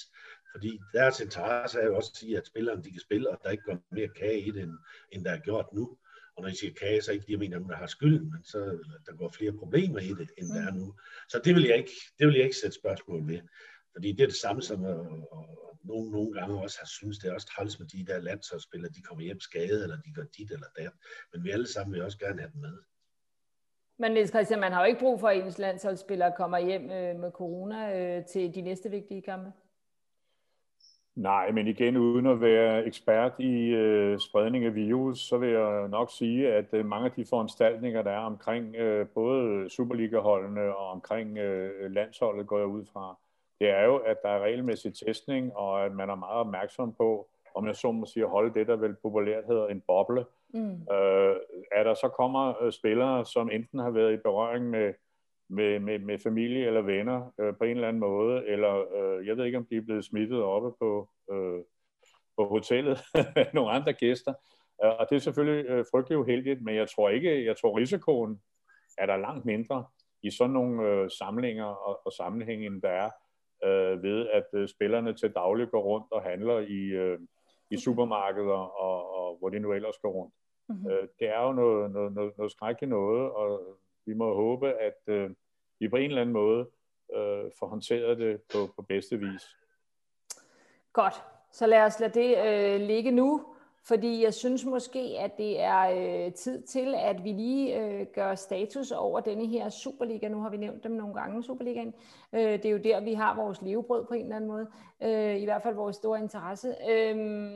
[SPEAKER 3] Fordi deres interesse er jo også at sige, at spillerne de kan spille, og der ikke går mere kage i det, end, end der er gjort nu. Og når I siger kage, så er ikke det, jeg mener, at der har skylden, men så der går flere problemer i det, end der er nu. Så det vil jeg ikke, det vil jeg ikke sætte spørgsmål ved. Fordi det er det samme som at, at nogle, nogle gange også har synes, det er også træls med de der landsholdsspillere, de kommer hjem skadet, eller de gør dit eller dat. Men vi alle sammen vil også gerne have dem med.
[SPEAKER 2] Men Niels Christian, man har jo ikke brug for, at ens landsholdsspillere kommer hjem øh, med corona øh, til de næste vigtige kampe.
[SPEAKER 4] Nej, men igen uden at være ekspert i øh, spredning af virus, så vil jeg nok sige, at øh, mange af de foranstaltninger, der er omkring øh, både Superliga-holdene og omkring øh, landsholdet, går jeg ud fra, det er jo, at der er regelmæssig testning, og at man er meget opmærksom på, om jeg så må sige, holde det, der vel populært hedder en boble. Mm. Øh, at der så kommer øh, spillere, som enten har været i berøring med, med, med, med familie eller venner øh, på en eller anden måde, eller øh, jeg ved ikke, om de er blevet smittet oppe på, øh, på hotellet med nogle andre gæster. Øh, og det er selvfølgelig øh, frygtelig uheldigt, men jeg tror ikke, jeg tror risikoen er der langt mindre i sådan nogle øh, samlinger og, og sammenhænge, end der er øh, ved, at øh, spillerne til daglig går rundt og handler i, øh, i supermarkeder og, og hvor de nu ellers går rundt. Mm-hmm. Øh, det er jo noget, noget, noget, noget skrækkeligt noget, og vi må håbe, at øh, vi på en eller anden måde øh, får håndteret det på, på bedste vis.
[SPEAKER 2] Godt, så lad os lade det øh, ligge nu. Fordi jeg synes måske, at det er øh, tid til, at vi lige øh, gør status over denne her Superliga. Nu har vi nævnt dem nogle gange, Superligaen. Øh, det er jo der, vi har vores levebrød på en eller anden måde. Øh, I hvert fald vores store interesse. Øh,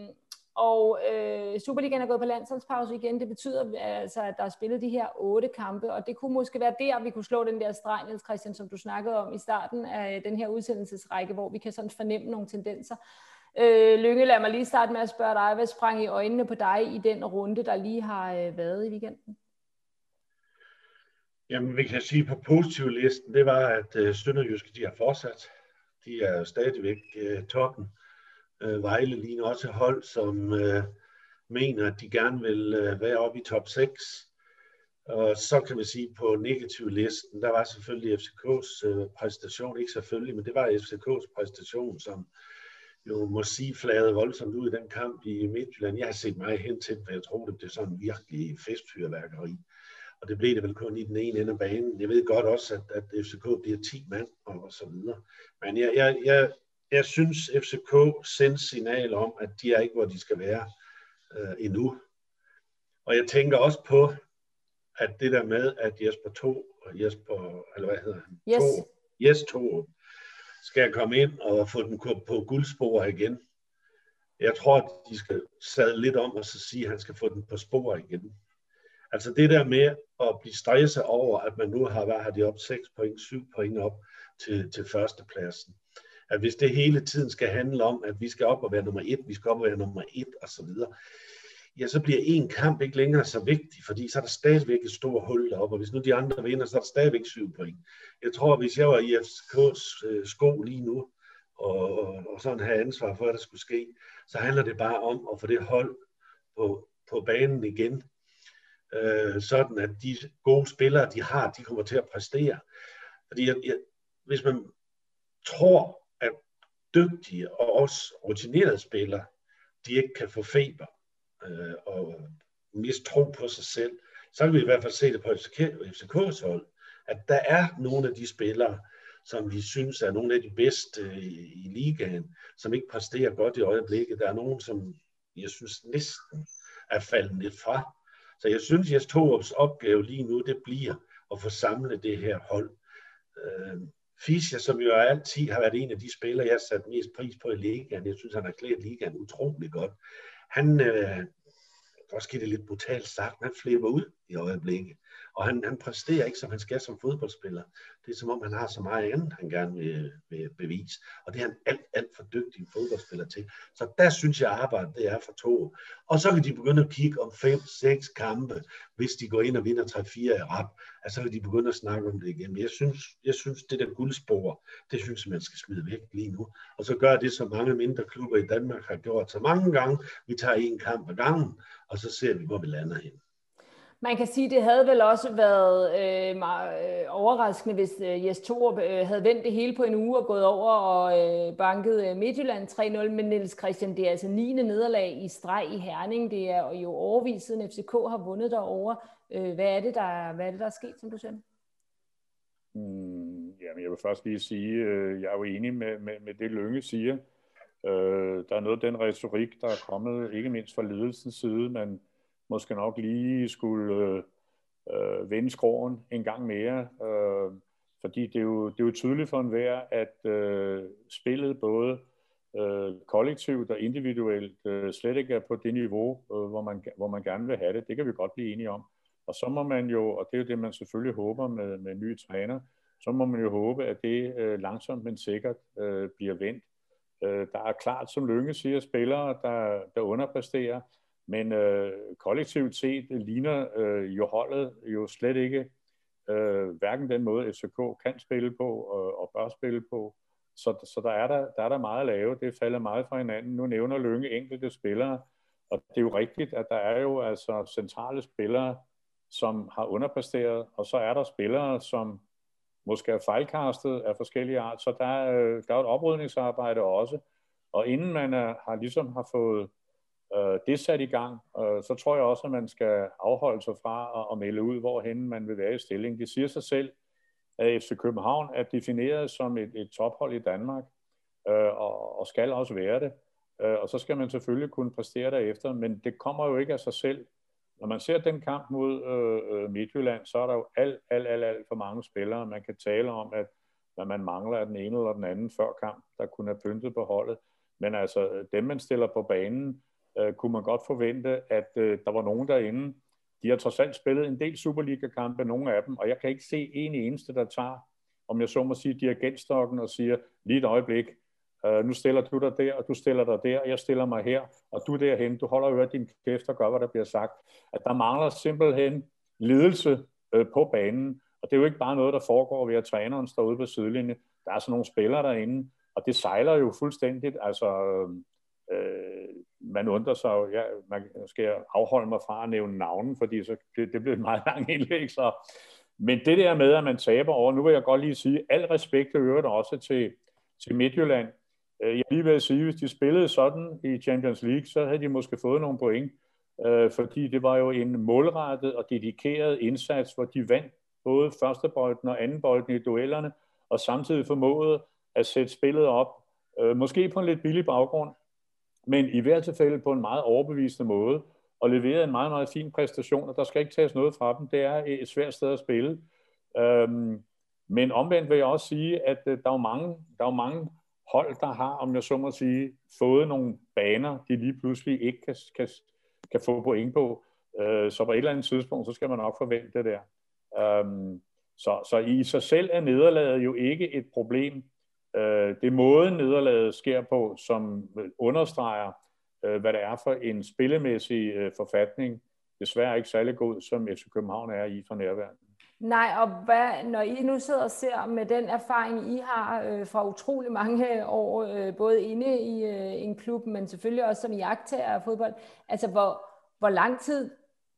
[SPEAKER 2] og øh, Superligaen er gået på landsholdspause igen. Det betyder altså, at der er spillet de her otte kampe, og det kunne måske være der, vi kunne slå den der streg, Niels Christian, som du snakkede om i starten af den her udsendelsesrække, hvor vi kan sådan fornemme nogle tendenser. Øh, Lønge, lad mig lige starte med at spørge dig, hvad sprang i øjnene på dig i den runde, der lige har øh, været i weekenden?
[SPEAKER 3] Jamen, vi kan sige på positiv listen, det var, at øh, Sønderjyske, de har fortsat. De er stadigvæk øh, toppen. Øh, Vejle ligner også hold, som øh, mener, at de gerne vil øh, være oppe i top 6. Og så kan man sige, på negativ listen, der var selvfølgelig FCK's øh, præstation, ikke selvfølgelig, men det var FCK's præstation, som jo må sige flade voldsomt ud i den kamp i Midtjylland. Jeg har set meget hen til for jeg tror, det blev sådan virkelig festfyrværkeri. Og det blev det vel kun i den ene ende af banen. Jeg ved godt også, at, at FCK bliver 10 mand og, og så videre. Men jeg, jeg, jeg, jeg synes, FCK sender signal om, at de er ikke, hvor de skal være øh, endnu. Og jeg tænker også på, at det der med, at Jesper to, Jesper, eller hvad hedder han?
[SPEAKER 2] Yes.
[SPEAKER 3] To, yes, to, skal komme ind og få den på guldspor igen. Jeg tror, at de skal sadle lidt om og så sige, at han skal få den på spor igen. Altså det der med at blive stresset over, at man nu har, været de op 6 point, 7 point op til, til førstepladsen. At hvis det hele tiden skal handle om, at vi skal op og være nummer 1, vi skal op og være nummer 1 og så videre, ja, så bliver en kamp ikke længere så vigtig, fordi så er der stadigvæk et stort hul deroppe, og hvis nu de andre vinder, så er der stadigvæk 7 point. Jeg tror, hvis jeg var i FCK's øh, sko lige nu, og, og, og sådan have ansvar for, at der skulle ske, så handler det bare om at få det hold på, på banen igen, øh, sådan at de gode spillere, de har, de kommer til at præstere. Fordi jeg, jeg, hvis man tror, at dygtige og også rutinerede spillere, de ikke kan få feber øh, og miste tro på sig selv, så kan vi i hvert fald se det på FCK's hold, at der er nogle af de spillere, som vi synes er nogle af de bedste øh, i ligaen, som ikke præsterer godt i øjeblikket. Der er nogen, som jeg synes næsten er faldet lidt fra. Så jeg synes, at Torups opgave lige nu, det bliver at få samlet det her hold. Øh, Fischer, som jo altid har været en af de spillere, jeg har sat mest pris på i ligaen, jeg synes, han har klædt ligaen utrolig godt. Han, øh, Roskilde lidt brutalt sagt, man flipper ud i øjeblikket. Og han, han præsterer ikke, som han skal som fodboldspiller. Det er som om, han har så meget andet, han gerne vil, vil bevise. Og det er han alt, alt for dygtig fodboldspiller til. Så der synes jeg, arbejdet det er for to. Og så kan de begynde at kigge om fem, seks kampe, hvis de går ind og vinder 3-4 i rap. Og så kan de begynde at snakke om det igen. Jeg synes, jeg synes det der guldspor, det synes jeg, man skal smide væk lige nu. Og så gør det, som mange mindre klubber i Danmark har gjort så mange gange. Vi tager en kamp ad gangen, og så ser vi, hvor vi lander hen.
[SPEAKER 2] Man kan sige, det havde vel også været øh, meget, øh, overraskende, hvis øh, Jes Torup øh, havde vendt det hele på en uge og gået over og øh, banket øh, Midtjylland 3-0. Men Niels Christian, det er altså 9. nederlag i streg i Herning. Det er jo overvist siden FCK har vundet derovre. Øh, hvad, er det, der, hvad er det, der er sket, som du siger?
[SPEAKER 4] Mm, jamen, jeg vil først lige sige, øh, jeg er jo enig med, med, med det, Lønge siger. Øh, der er noget af den retorik, der er kommet, ikke mindst fra ledelsens side, men måske nok lige skulle øh, vende skroen en gang mere. Øh, fordi det er, jo, det er jo tydeligt for enhver, at øh, spillet både øh, kollektivt og individuelt øh, slet ikke er på det niveau, øh, hvor, man, hvor man gerne vil have det. Det kan vi godt blive enige om. Og så må man jo, og det er jo det, man selvfølgelig håber med, med nye træner, så må man jo håbe, at det øh, langsomt, men sikkert øh, bliver vendt. Øh, der er klart, som Lønge siger, spillere, der, der underpresterer, men øh, kollektivt set ligner øh, jo holdet jo slet ikke øh, hverken den måde, FCK kan spille på og, og bør spille på. Så, så der, er der, der er der meget at lave. Det falder meget fra hinanden. Nu nævner Lønge enkelte spillere, og det er jo rigtigt, at der er jo altså centrale spillere, som har underpresteret, og så er der spillere, som måske er fejlkastet af forskellige art. Så der er, øh, der er et oprydningsarbejde også. Og inden man er, har ligesom har fået øh, det sat i gang, øh, så tror jeg også, at man skal afholde sig fra at, at melde ud, hvorhen man vil være i stilling. Det siger sig selv, at FC København er defineret som et, et tophold i Danmark, øh, og, og skal også være det. Øh, og så skal man selvfølgelig kunne præstere derefter, men det kommer jo ikke af sig selv. Når man ser den kamp mod øh, øh Midtjylland, så er der jo alt, alt, alt, alt for mange spillere. Man kan tale om, at hvad man mangler af den ene eller den anden før kamp, der kunne have pyntet på holdet. Men altså, dem man stiller på banen, øh, kunne man godt forvente, at øh, der var nogen derinde. De har trods alt spillet en del Superliga-kampe, nogle af dem, og jeg kan ikke se en eneste, der tager, om jeg så må sige, dirigentstokken og siger, lige et øjeblik, øh, nu stiller du dig der, og du stiller dig der, og jeg stiller mig her, og du derhen, du holder øret din kæft og gør, hvad der bliver sagt. At der mangler simpelthen ledelse øh, på banen, og det er jo ikke bare noget, der foregår ved, at træneren står ude på sidelinjen. Der er sådan nogle spillere derinde, og det sejler jo fuldstændigt. Altså, øh, øh man undrer sig jo, ja, man skal afholde mig fra at nævne navnen, fordi så, det, det bliver et meget langt indlæg. Så. Men det der med, at man taber over, nu vil jeg godt lige sige, al respekt og øvrigt også til, til Midtjylland. Øh, jeg lige vil sige, hvis de spillede sådan i Champions League, så havde de måske fået nogle point, øh, fordi det var jo en målrettet og dedikeret indsats, hvor de vandt både første bolden og anden bolden i duellerne, og samtidig formåede at sætte spillet op, øh, måske på en lidt billig baggrund, men i hvert tilfælde på en meget overbevisende måde, og leveret en meget, meget fin præstation, og der skal ikke tages noget fra dem. Det er et svært sted at spille. Øhm, men omvendt vil jeg også sige, at øh, der er mange, der er mange hold, der har, om jeg så må sige, fået nogle baner, de lige pludselig ikke kan, kan, kan få point på. Øh, så på et eller andet tidspunkt, så skal man nok forvente det der. Øhm, så, så i sig selv er nederlaget jo ikke et problem. Øh, det måden, nederlaget sker på, som øh, understreger, øh, hvad det er for en spillemæssig øh, forfatning, desværre ikke særlig god, som FC København er i for nærværende.
[SPEAKER 2] Nej, og hvad, når I nu sidder og ser med den erfaring, I har øh, fra utrolig mange øh, år, øh, både inde i øh, en klub, men selvfølgelig også som jagttager af fodbold, altså hvor, hvor lang tid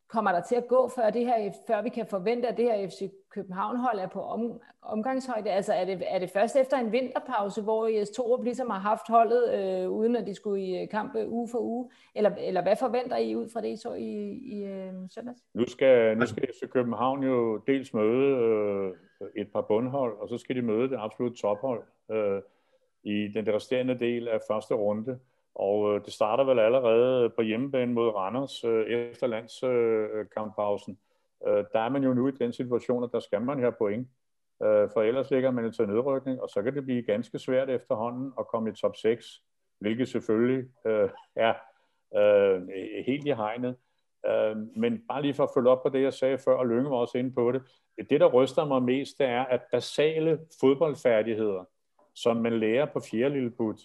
[SPEAKER 2] kommer der til at gå, før, det her, før vi kan forvente, at det her FC København-hold er på om, omgangshøjde? Altså er det, er det først efter en vinterpause, hvor IS Torup ligesom har haft holdet, øh, uden at de skulle i kampe kamp øh, uge for uge? Eller, eller hvad forventer I ud fra det, I så i, i øh, søndags?
[SPEAKER 4] Nu skal, nu skal FC København jo dels møde øh, et par bundhold, og så skal de møde det absolut tophold øh, i den resterende del af første runde. Og øh, det starter vel allerede på hjemmebane mod Randers øh, efter landskamppausen. Øh, der er man jo nu i den situation, at der skal man her point. Øh, for ellers ligger man til nedrykning, og så kan det blive ganske svært efterhånden at komme i top 6, hvilket selvfølgelig øh, er øh, helt i hegnet. Øh, men bare lige for at følge op på det, jeg sagde før, og Lønge var også inde på det. Det, der ryster mig mest, det er, at basale fodboldfærdigheder, som man lærer på fjerde lille put,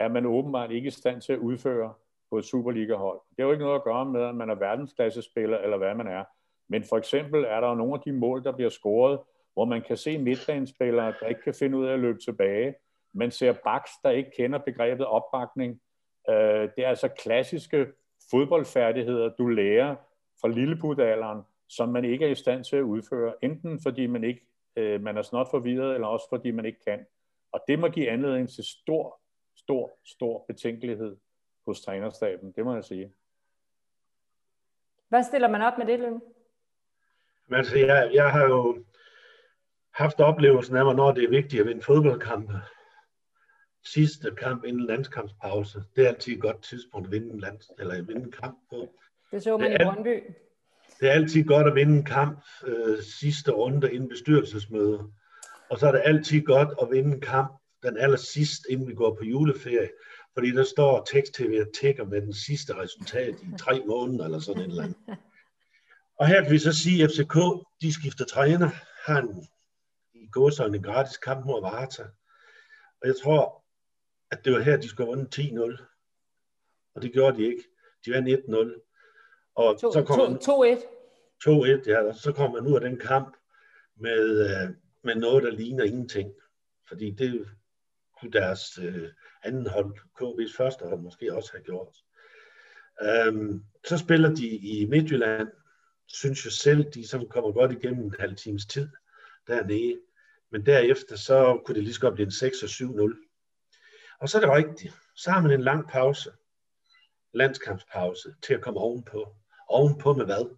[SPEAKER 4] er man åbenbart ikke i stand til at udføre på et Superliga-hold. Det har jo ikke noget at gøre med, at man er verdensklassespiller, eller hvad man er. Men for eksempel er der nogle af de mål, der bliver scoret, hvor man kan se midtbanespillere, der ikke kan finde ud af at løbe tilbage. Man ser baks, der ikke kender begrebet opbakning. Øh, det er altså klassiske fodboldfærdigheder, du lærer fra lilleputalderen, som man ikke er i stand til at udføre, enten fordi man ikke øh, man er snot forvirret, eller også fordi man ikke kan. Og det må give anledning til stor stor, stor betænkelighed hos trænerstaben, det må jeg sige.
[SPEAKER 2] Hvad stiller man op med det, Løn?
[SPEAKER 3] Altså, jeg, jeg har jo haft oplevelsen af, hvornår det er vigtigt at vinde fodboldkampe. Sidste kamp inden landskampspause, det er altid et godt tidspunkt at vinde en, land, eller at vinde en kamp på.
[SPEAKER 2] Det så man det er, i Brøndby.
[SPEAKER 3] Det er altid godt at vinde en kamp øh, sidste runde inden bestyrelsesmøde. Og så er det altid godt at vinde en kamp den aller sidst, inden vi går på juleferie, fordi der står tekst-tv og tækker med den sidste resultat i tre måneder eller sådan et eller andet. Og her kan vi så sige, at FCK, de skifter træner, har en, i gåsøjne en gratis kamp mod Varta. Og jeg tror, at det var her, de skulle have vundet 10-0. Og det gjorde de ikke. De vandt 1-0.
[SPEAKER 2] Og to, så kom 2-1.
[SPEAKER 3] 2-1, ja. Og så kommer man ud af den kamp med, øh, med noget, der ligner ingenting. Fordi det kunne deres øh, anden hold, KB's første hold, måske også have gjort. Øhm, så spiller de i Midtjylland, synes jeg selv, de som kommer godt igennem en halv times tid dernede. Men derefter, så kunne det lige så godt blive en 6 og 7-0. Og så er det rigtigt. Så har man en lang pause, landskampspause, til at komme ovenpå. Ovenpå med hvad?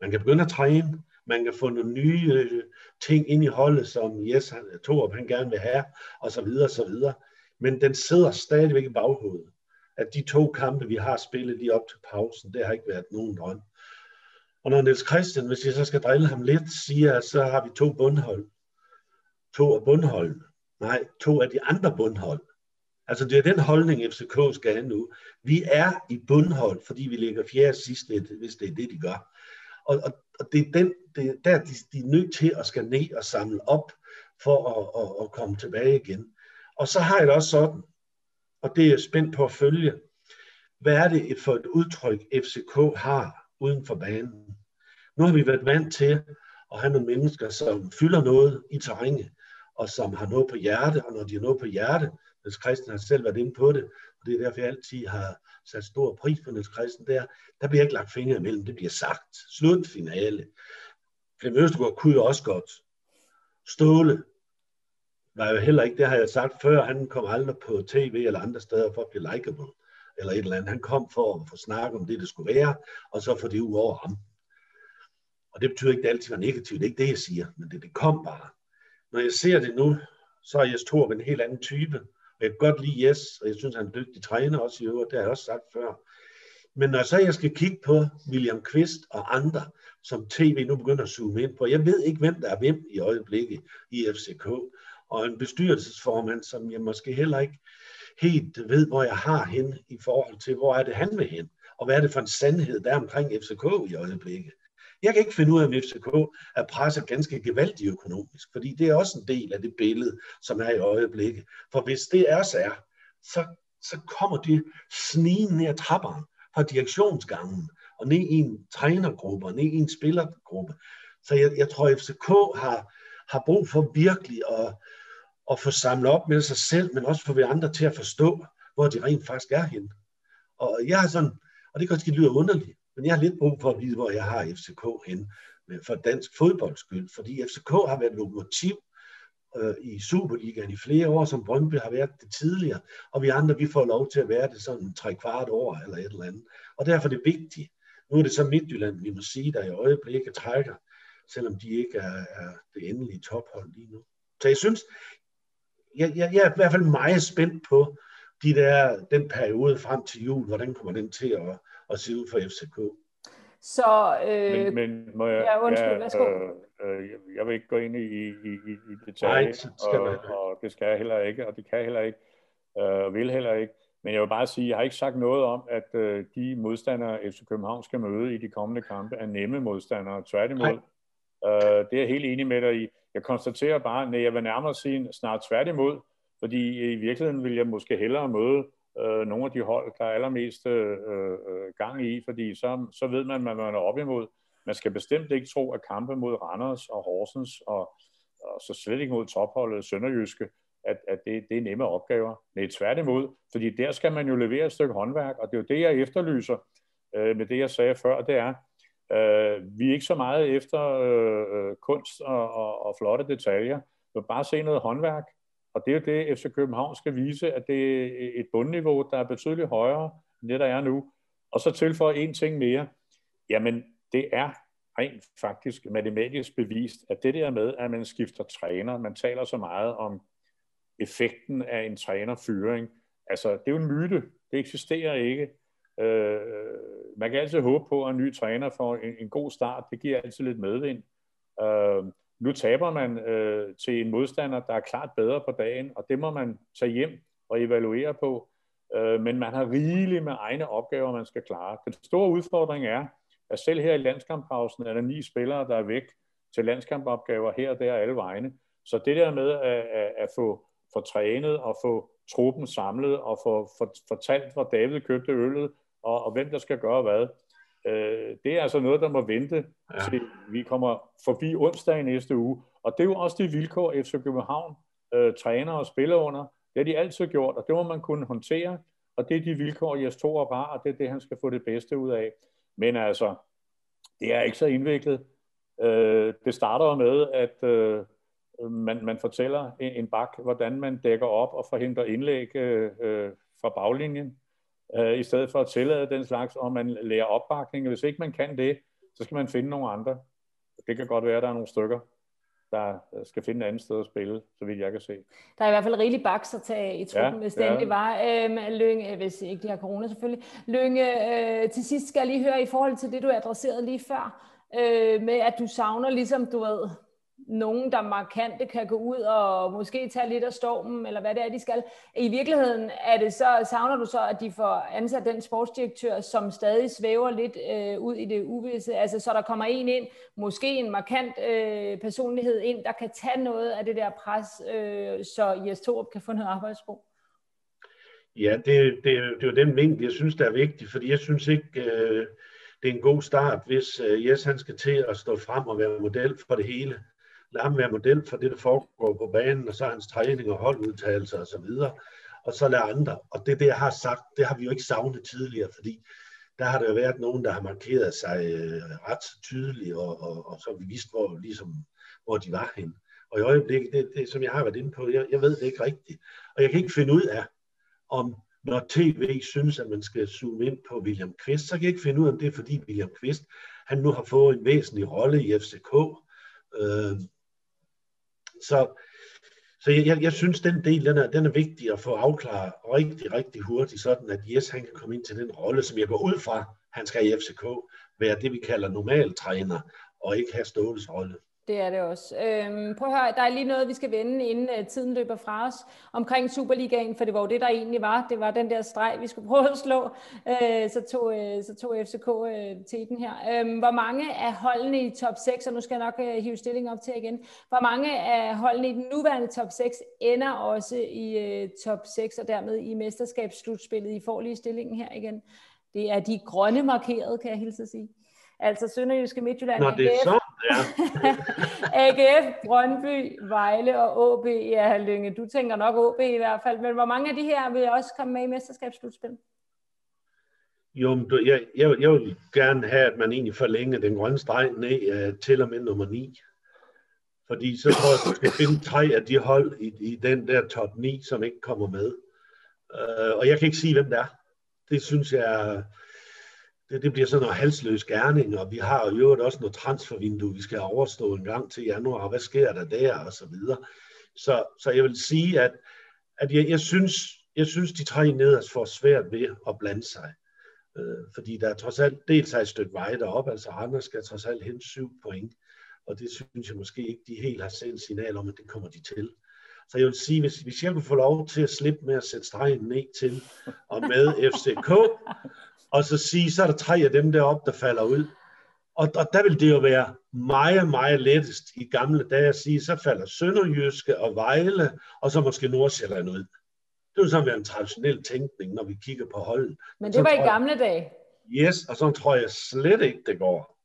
[SPEAKER 3] Man kan begynde at træne, man kan få nogle nye øh, ting ind i holdet, som Jes Torup han gerne vil have, og så videre, så videre. Men den sidder stadigvæk i baghovedet. At de to kampe, vi har spillet lige op til pausen, det har ikke været nogen drøm. Og når Niels Christian, hvis jeg så skal drille ham lidt, siger, at så har vi to bundhold. To af bundholdene. Nej, to af de andre bundhold. Altså det er den holdning, FCK skal have nu. Vi er i bundhold, fordi vi ligger fjerde sidst, hvis det er det, de gør. Og, og, og det er den, det er der, de, de er nødt til at skal ned og samle op for at, at, at komme tilbage igen. Og så har jeg det også sådan, og det er jeg spændt på at følge, hvad er det for et udtryk, FCK har uden for banen? Nu har vi været vant til at have nogle mennesker, som fylder noget i terrænet, og som har noget på hjerte, og når de har noget på hjerte, hvis Christian har selv været inde på det, og det er derfor, jeg altid har sat stor pris på Niels Christen der, der bliver ikke lagt fingre imellem, det bliver sagt. Slutfinale. Flem Østergaard kunne jo også godt. Ståle var jo heller ikke, det har jeg sagt før, han kom aldrig på tv eller andre steder for at blive likeable, eller et eller andet. Han kom for at få snakket om det, det skulle være, og så få det ud over ham. Og det betyder ikke, at det altid var negativt. Det er ikke det, jeg siger, men det, det kom bare. Når jeg ser det nu, så er Jes Torp en helt anden type. Jeg kan godt lide Jes, og jeg synes, han er en dygtig træner også i øvrigt, det har jeg også sagt før. Men når så jeg skal kigge på William Quist og andre, som tv nu begynder at zoome ind på, jeg ved ikke, hvem der er hvem i øjeblikket i FCK, og en bestyrelsesformand, som jeg måske heller ikke helt ved, hvor jeg har hende i forhold til, hvor er det, han vil hen, og hvad er det for en sandhed, der er omkring FCK i øjeblikket. Jeg kan ikke finde ud af, om FCK er presset ganske gevaldigt økonomisk, fordi det er også en del af det billede, som er i øjeblikket. For hvis det er så er, så, så kommer det snigen ned ad trapperne fra direktionsgangen og ned i en trænergruppe og ned i en spillergruppe. Så jeg, jeg tror, at FCK har, har brug for virkelig at, at få samlet op med sig selv, men også få vi andre til at forstå, hvor de rent faktisk er henne. Og jeg har sådan, og det kan også lyde underligt, men jeg har lidt brug for at vide, hvor jeg har FCK hen øh, for dansk fodbolds skyld, fordi FCK har været lokomotiv øh, i Superligaen i flere år, som Brøndby har været det tidligere, og vi andre, vi får lov til at være det sådan tre kvart år eller et eller andet. Og derfor er det vigtigt. Nu er det så Midtjylland, vi må sige, der i øjeblikket trækker, selvom de ikke er, er det endelige tophold lige nu. Så jeg synes, jeg, jeg, jeg er i hvert fald meget spændt på de der, den periode frem til jul, hvordan kommer den til at, at se ud for FCK.
[SPEAKER 2] Så, øh,
[SPEAKER 4] men, men må jeg,
[SPEAKER 2] ja, undskyld, ja, værsgo.
[SPEAKER 4] Øh, øh, jeg vil ikke gå ind i, i, i, i detaljer, Nej, skal og, og det skal jeg heller ikke, og det kan jeg heller ikke, øh, og vil heller ikke. Men jeg vil bare sige, jeg har ikke sagt noget om, at øh, de modstandere, FC København skal møde i de kommende kampe, er nemme modstandere. Tværtimod, øh, det er jeg helt enig med dig i. Jeg konstaterer bare, at jeg vil nærmere sige snart tværtimod, fordi i virkeligheden vil jeg måske hellere møde øh, nogle af de hold, der er allermest øh, øh, gang i, fordi så, så ved man, hvad man er op imod. Man skal bestemt ikke tro, at kampe mod Randers og Horsens, og, og så slet ikke mod topholdet Sønderjyske, at, at det, det er nemme opgaver. Nej, tværtimod, fordi der skal man jo levere et stykke håndværk, og det er jo det, jeg efterlyser øh, med det, jeg sagde før, det er, øh, vi er ikke så meget efter øh, øh kunst og, og, og flotte detaljer, men bare se noget håndværk, og det er jo det, FC København skal vise, at det er et bundniveau, der er betydeligt højere end det, der er nu. Og så tilføje en ting mere. Jamen, det er rent faktisk matematisk bevist, at det der med, at man skifter træner, man taler så meget om effekten af en trænerfyring, altså det er jo en myte, det eksisterer ikke. Øh, man kan altid håbe på, at en ny træner får en, en god start, det giver altid lidt medvind. Øh, nu taber man øh, til en modstander, der er klart bedre på dagen, og det må man tage hjem og evaluere på. Øh, men man har rigeligt med egne opgaver, man skal klare. Den store udfordring er, at selv her i landskamppausen er der ni spillere, der er væk til landskampopgaver her og der alle vegne. Så det der med at, at, at få, få trænet og få truppen samlet og få for, fortalt, hvor David købte øllet, og, og hvem der skal gøre hvad, Øh, det er altså noget, der må vente ja. til vi kommer forbi onsdag i næste uge. Og det er jo også de vilkår, FC København øh, træner og spiller under. Det har de altid gjort, og det må man kunne håndtere. Og det er de vilkår, Jes Torup har, og det er det, han skal få det bedste ud af. Men altså, det er ikke så indviklet. Øh, det starter med, at øh, man, man fortæller en, en bak, hvordan man dækker op og forhindrer indlæg øh, øh fra baglinjen øh, i stedet for at tillade den slags, og man lærer opbakning. Hvis ikke man kan det, så skal man finde nogle andre. Det kan godt være, at der er nogle stykker, der skal finde et andet sted at spille, så vidt jeg kan se.
[SPEAKER 2] Der er i hvert fald rigelig baks at tage i truppen, ja, hvis det endelig var. Øhm, Lønge, hvis ikke de har corona selvfølgelig. Lønge, øh, til sidst skal jeg lige høre i forhold til det, du adresserede lige før, øh, med at du savner ligesom, du ved, nogen, der markante kan gå ud og måske tage lidt af stormen, eller hvad det er, de skal. I virkeligheden er det så, savner du så, at de får ansat den sportsdirektør, som stadig svæver lidt øh, ud i det uvisse, altså så der kommer en ind, måske en markant øh, personlighed ind, der kan tage noget af det der pres, øh, så Jes Torup kan få noget arbejdsro.
[SPEAKER 3] Ja, det, det, det er jo den vinkel, jeg synes, der er vigtig, fordi jeg synes ikke, øh, det er en god start, hvis øh, Jes han skal til at stå frem og være model for det hele lade ham være model for det, der foregår på banen, og så hans træning og holdudtagelser osv., og så lade andre. Og det, det jeg har sagt, det har vi jo ikke savnet tidligere, fordi der har der jo været nogen, der har markeret sig øh, ret tydeligt, og, og, og så vi vidste, hvor, ligesom, hvor de var hen. Og i øjeblikket, det, det, som jeg har været inde på, jeg, jeg ved det ikke rigtigt. Og jeg kan ikke finde ud af, om når tv synes, at man skal zoome ind på William Kvist, så kan jeg ikke finde ud af, om det er fordi William Kvist, han nu har fået en væsentlig rolle i FCK. Øh, så så jeg, jeg, jeg synes, den del, den er, den er vigtig at få afklaret rigtig, rigtig hurtigt, sådan at Jes, han kan komme ind til den rolle, som jeg går ud fra, han skal i FCK, være det, vi kalder normaltræner, og ikke have Ståles rolle.
[SPEAKER 2] Det er det også. Øhm, prøv at høre, der er lige noget, vi skal vende, inden uh, tiden løber fra os, omkring Superligaen, for det var jo det, der egentlig var. Det var den der streg, vi skulle prøve at slå. Øh, så, tog, øh, så tog FCK øh, til den her. Øhm, hvor mange af holdene i top 6, og nu skal jeg nok øh, hive stillingen op til igen, hvor mange af holdene i den nuværende top 6 ender også i øh, top 6, og dermed i mesterskabsslutspillet. I får lige stillingen her igen. Det er de grønne markerede, kan jeg hilse at sige. Altså Sønderjyske Midtjylland,
[SPEAKER 3] Nå, det er så, ja.
[SPEAKER 2] AGF, Brøndby, Vejle og AB. Ja, Lynge, du tænker nok AB i hvert fald. Men hvor mange af de her vil også komme med i mesterskabsslutspil?
[SPEAKER 3] Jo, jeg, jeg, jeg vil gerne have, at man egentlig forlænger den grønne streg ned uh, til og med nummer 9. Fordi så tror jeg, at du skal finde tre af de hold i, i den der top 9, som ikke kommer med. Uh, og jeg kan ikke sige, hvem det er. Det synes jeg, det, det bliver sådan noget halsløs gerning, og vi har jo også noget transfervindue, vi skal overstå en gang til januar, og hvad sker der der, og så videre. Så, så jeg vil sige, at, at jeg, jeg, synes, jeg synes, de tre nederst får svært ved at blande sig. Øh, fordi der er trods alt dels er et stykke vej derop, altså andre skal trods alt hente syv point, og det synes jeg måske ikke, de helt har sendt signal om, at det kommer de til. Så jeg vil sige, hvis, hvis jeg kunne få lov til at slippe med at sætte stregen ned til og med FCK, og så sige, så er der tre af dem deroppe, der falder ud. Og, og der vil det jo være meget, meget lettest i gamle dage at sige, så falder Sønderjyske og Vejle, og så måske Nordsjælland ud. Det vil sådan være en traditionel tænkning, når vi kigger på holdet.
[SPEAKER 2] Men det var i gamle dage.
[SPEAKER 3] Yes, og så tror jeg slet ikke, det går.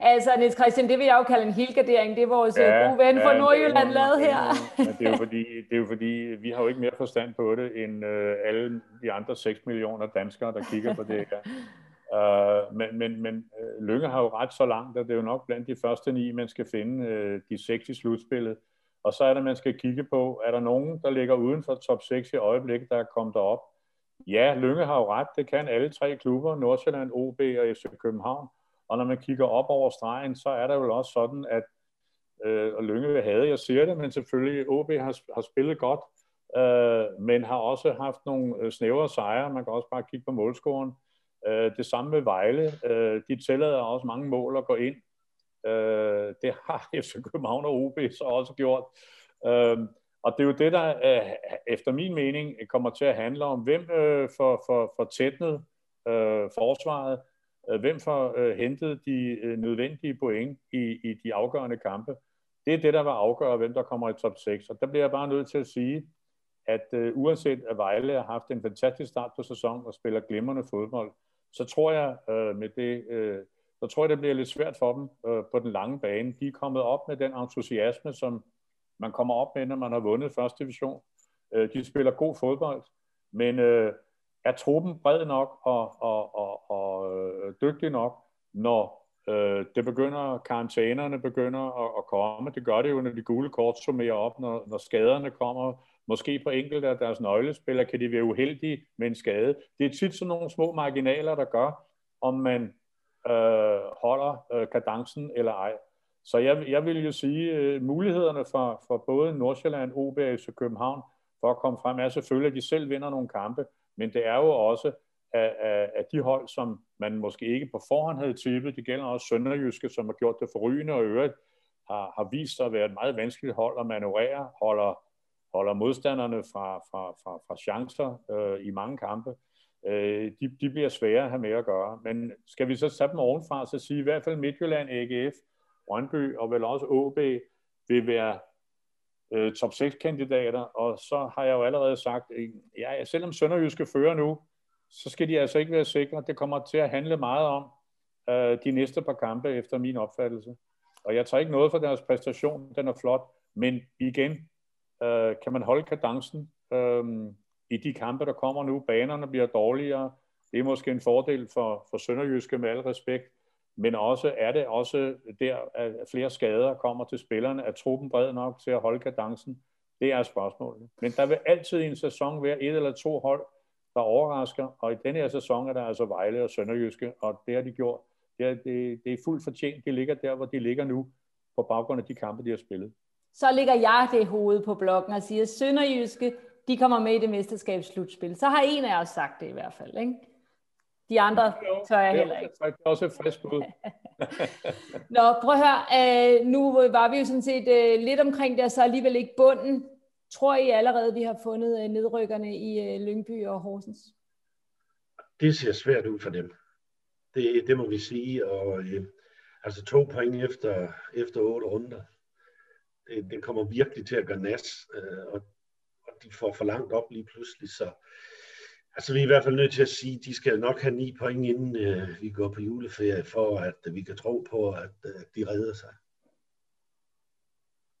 [SPEAKER 2] Altså, Niels Christian, det vil jeg jo kalde en helgardering. Det er vores øh, ja, gode ven fra ja, Nordjylland lavet her.
[SPEAKER 4] Men det, er jo fordi, det er jo fordi, vi har jo ikke mere forstand på det, end øh, alle de andre 6 millioner danskere, der kigger på det her. Uh, men men, men uh, Lykke har jo ret så langt, at det er jo nok blandt de første ni, man skal finde uh, de seks i slutspillet. Og så er det, man skal kigge på, er der nogen, der ligger uden for top 6 i øjeblikket, der er kommet derop? Ja, Lykke har jo ret. Det kan alle tre klubber, Nordsjælland, OB og FC København. Og når man kigger op over stregen, så er der jo også sådan, at øh, og Lyngve havde, jeg siger det, men selvfølgelig OB har, har spillet godt, øh, men har også haft nogle øh, snævre sejre. Man kan også bare kigge på målscoren. Øh, det samme med Vejle. Øh, de tillader også mange mål at gå ind. Øh, det har FC København og OB så også gjort. Øh, og det er jo det, der øh, efter min mening kommer til at handle om, hvem øh, får, for, for tætnet øh, forsvaret, Øh, hvem får øh, hentet de øh, nødvendige point i, i de afgørende kampe. Det er det, der var afgøre, hvem der kommer i top 6. Og der bliver jeg bare nødt til at sige, at øh, uanset at Vejle har haft en fantastisk start på sæsonen og spiller glimrende fodbold, så tror jeg, øh, med det, øh, så tror jeg, det bliver lidt svært for dem øh, på den lange bane. De er kommet op med den entusiasme, som man kommer op med, når man har vundet første division. Øh, de spiller god fodbold, men øh, er truppen bred nok og, og, og, og øh, dygtig nok, når øh, det begynder, karantænerne begynder at, at komme. Det gør det jo, når de gule kort summerer op, når, når skaderne kommer. Måske på enkelte af deres nøglespillere kan de være uheldige med en skade. Det er tit sådan nogle små marginaler, der gør, om man øh, holder øh, kadencen eller ej. Så jeg, jeg vil jo sige, øh, mulighederne for, for både Nordsjælland, OB og København for at komme frem er selvfølgelig, at de selv vinder nogle kampe, men det er jo også af, af, af de hold, som man måske ikke på forhånd havde tippet. Det gælder også Sønderjyske, som har gjort det forrygende og øvrigt har, har vist sig at være et meget vanskeligt hold at manøvrere, holder, holder modstanderne fra, fra, fra, fra chancer øh, i mange kampe. Øh, de, de bliver svære at have med at gøre. Men skal vi så tage dem ovenfra, så sige i hvert fald Midtjylland, AGF, Brøndby og vel også AB vil være øh, top 6 kandidater, og så har jeg jo allerede sagt, at ja, selvom Sønderjyske fører nu, så skal de altså ikke være sikre. Det kommer til at handle meget om øh, de næste par kampe, efter min opfattelse. Og jeg tager ikke noget for deres præstation, den er flot, men igen, øh, kan man holde kadencen øh, i de kampe, der kommer nu. Banerne bliver dårligere. Det er måske en fordel for, for Sønderjyske med al respekt men også er det også der, at flere skader kommer til spillerne, at truppen bred nok til at holde kadencen? Det er spørgsmålet. Men der vil altid i en sæson være et eller to hold, der overrasker, og i denne her sæson er der altså Vejle og Sønderjyske, og det har de gjort. Det er, det, det er fuldt fortjent, de ligger der, hvor de ligger nu, på baggrund af de kampe, de har spillet.
[SPEAKER 2] så ligger jeg det hoved på blokken og siger, Sønderjyske, de kommer med i det mesterskabsslutspil. Så har en af os sagt det i hvert fald, ikke? De andre tør jeg heller ikke.
[SPEAKER 4] Det er også et frisk bud.
[SPEAKER 2] Nå, prøv at høre. Øh, nu var vi jo sådan set øh, lidt omkring det, og så alligevel ikke bunden. Tror I allerede, vi har fundet øh, nedrykkerne i Lyngby og Horsens?
[SPEAKER 3] Det ser svært ud for dem. Det, det må vi sige. Og, øh, altså to point efter, efter otte runder. Det, det kommer virkelig til at gøre nas. Øh, og, og de får for langt op lige pludselig. Så Altså, vi er i hvert fald nødt til at sige, at de skal nok have ni point, inden øh, vi går på juleferie, for at øh, vi kan tro på, at øh, de redder sig.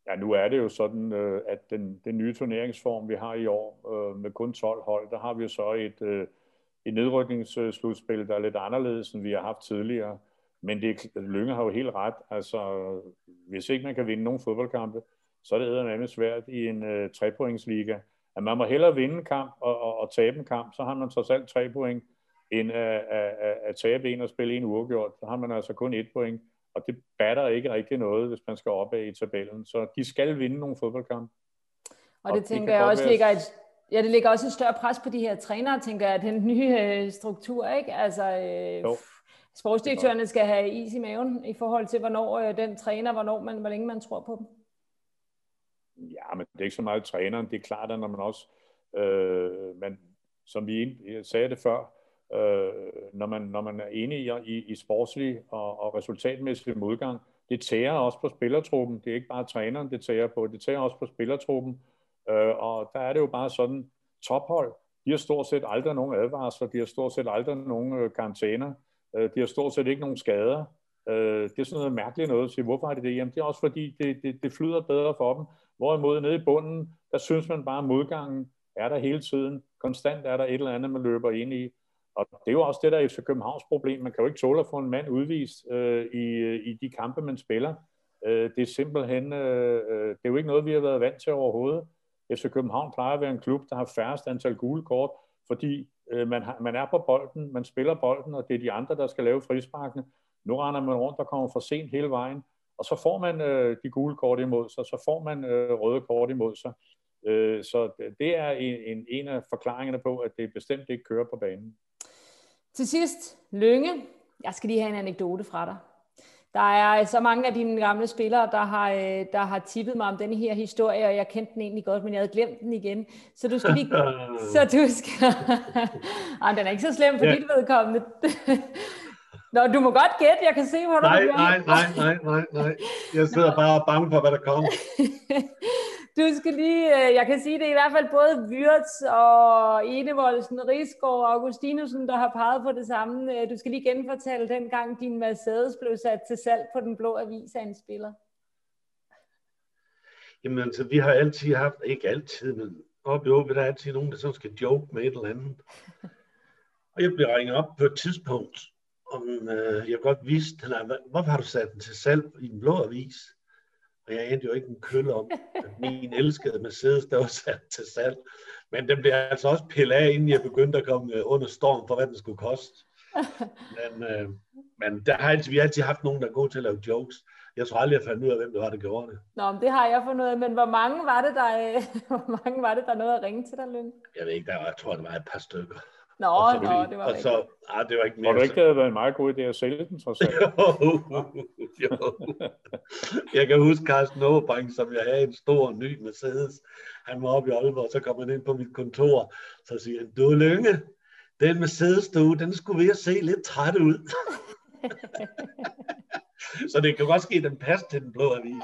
[SPEAKER 4] Ja, nu er det jo sådan, øh, at den, den nye turneringsform, vi har i år, øh, med kun 12 hold, der har vi jo så et, øh, et nedrykningsslutspil, der er lidt anderledes, end vi har haft tidligere. Men det, Lønge har jo helt ret. Altså, hvis ikke man kan vinde nogen fodboldkampe, så er det eddermame svært i en øh, trepointsliga at man må hellere vinde en kamp og, og, og tabe en kamp, så har man trods alt tre point, end at, at, at tabe en og spille en uafgjort. Så har man altså kun et point, og det batter ikke rigtig noget, hvis man skal opad i tabellen. Så de skal vinde nogle fodboldkampe.
[SPEAKER 2] Og det og tænker jeg også være... ligger et, ja, det ligger også et større pres på de her trænere, tænker jeg, den nye øh, struktur, ikke? Altså, øh, sportsdirektørerne skal have is i maven i forhold til, hvornår øh, den træner, hvornår man, hvor længe man tror på dem.
[SPEAKER 4] Ja, men det er ikke så meget træneren. Det er klart, at når man også, øh, man, som vi sagde det før, øh, når, man, når man er enig i, i, i sportslig og, og resultatmæssig modgang, det tærer også på spillertruppen. Det er ikke bare træneren, det tærer på. Det tærer også på spillertruppen. Øh, og der er det jo bare sådan, tophold, de har stort set aldrig nogen advarsler, de har stort set aldrig nogen øh, karantæner, øh, de har stort set ikke nogen skader. Øh, det er sådan noget mærkeligt noget at sige, hvorfor er det det? Jamen det er også fordi, det, det, det flyder bedre for dem. Hvorimod nede i bunden, der synes man bare, at modgangen er der hele tiden. Konstant er der et eller andet, man løber ind i. Og det er jo også det, der er FC Københavns problem. Man kan jo ikke tåle at få en mand udvist øh, i, øh, i de kampe, man spiller. Øh, det er simpelthen, øh, øh, det er jo ikke noget, vi har været vant til overhovedet. FC København plejer at være en klub, der har færrest antal gule kort, fordi øh, man, har, man er på bolden, man spiller bolden, og det er de andre, der skal lave frisparkene. Nu render man rundt og kommer for sent hele vejen. Og så får man øh, de gule kort imod sig, så får man øh, røde kort imod sig. Øh, så det er en, en, en af forklaringerne på, at det bestemt ikke kører på banen.
[SPEAKER 2] Til sidst, Lønge. Jeg skal lige have en anekdote fra dig. Der er så mange af dine gamle spillere, der har, øh, der har tippet mig om denne her historie, og jeg kendte den egentlig godt, men jeg havde glemt den igen. Så du skal lige... så du skal... Ej, den er ikke så slem for ja. dit vedkommende. Nå, du må godt gætte, jeg kan se, hvor du
[SPEAKER 3] nej, nej, nej, nej, nej, nej. Jeg sidder bare og bange for, hvad der kommer.
[SPEAKER 2] du skal lige, øh, jeg kan sige, det er i hvert fald både Wirtz og Enevoldsen, Rigsgaard og Augustinusen, der har peget på det samme. Øh, du skal lige genfortælle dengang din Mercedes blev sat til salg på den blå avis af en spiller.
[SPEAKER 3] Jamen altså, vi har altid haft, ikke altid, men op i der er altid nogen, der så skal joke med et eller andet. Og jeg blev ringet op på et tidspunkt, om øh, jeg godt vidste, nej, hvorfor har du sat den til salg i en blå avis? Og jeg endte jo ikke en kølle om, at min elskede Mercedes, der var sat til salg. Men den blev altså også pillet af, inden jeg begyndte at komme øh, under storm for, hvad den skulle koste. Men, øh, men der har altid, vi har altid haft nogen, der er gode til at lave jokes. Jeg tror aldrig, jeg fandt ud af, hvem det var, der gjorde det.
[SPEAKER 2] Nå, men det har jeg fundet ud af. Men hvor mange var det, der, øh, hvor mange var det, der nåede at ringe til dig, Løn?
[SPEAKER 3] Jeg ved ikke, der var, jeg tror, det var et par stykker.
[SPEAKER 2] Nå, og så, nå det var og
[SPEAKER 3] så, ah, det var ikke mere.
[SPEAKER 4] Tror du ikke, det havde været en meget god idé at sælge den, trods alt?
[SPEAKER 3] jo, Jeg kan huske Carsten Åbrink, som jeg havde en stor ny Mercedes. Han var oppe i Aalborg, så kom han ind på mit kontor. Så siger han, du Lønge, den Mercedes du, den skulle ved at se lidt træt ud. så det kan godt ske, at den passer til den blå avis.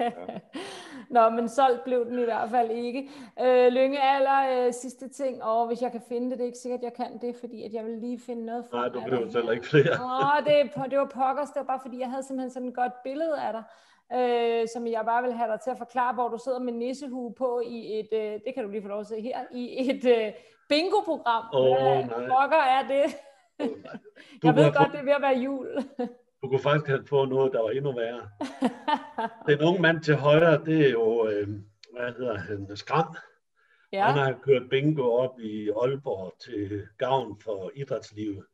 [SPEAKER 3] Ja.
[SPEAKER 2] Nå, men solgt blev den i hvert fald ikke. Øh, Lønge aller øh, sidste ting, og hvis jeg kan finde det, det er ikke sikkert, jeg kan det, fordi at jeg vil lige finde noget
[SPEAKER 3] fra Nej, du behøver heller ikke flere.
[SPEAKER 2] Åh, det, det var pokkers, det var bare fordi, jeg havde simpelthen sådan et godt billede af dig, øh, som jeg bare vil have dig til at forklare, hvor du sidder med nissehue på i et, øh, det kan du lige få lov at se her, i et øh, bingo-program.
[SPEAKER 3] Oh, nej.
[SPEAKER 2] pokker er det? Oh, nej. jeg ved godt, det er ved at være jul.
[SPEAKER 3] Du kunne faktisk have fået noget, der var endnu værre. Den unge mand til højre, det er jo, øh, hvad hedder han, Skram. Ja. Han har kørt bingo op i Aalborg til gavn for idrætslivet